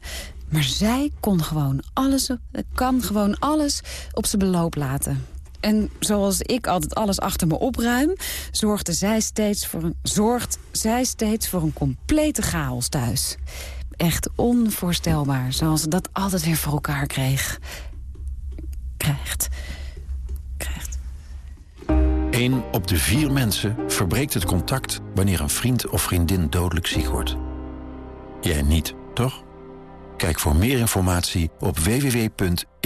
Maar zij kon gewoon alles, kan gewoon alles op zijn beloop laten. En zoals ik altijd alles achter me opruim... zorgde zij steeds voor een, zorgt zij steeds voor een complete chaos thuis. Echt onvoorstelbaar, zoals ze dat altijd weer voor elkaar kreeg. Krijgt. Eén op de vier mensen verbreekt het contact... wanneer een vriend of vriendin dodelijk ziek wordt. Jij niet, toch? Kijk voor meer informatie op www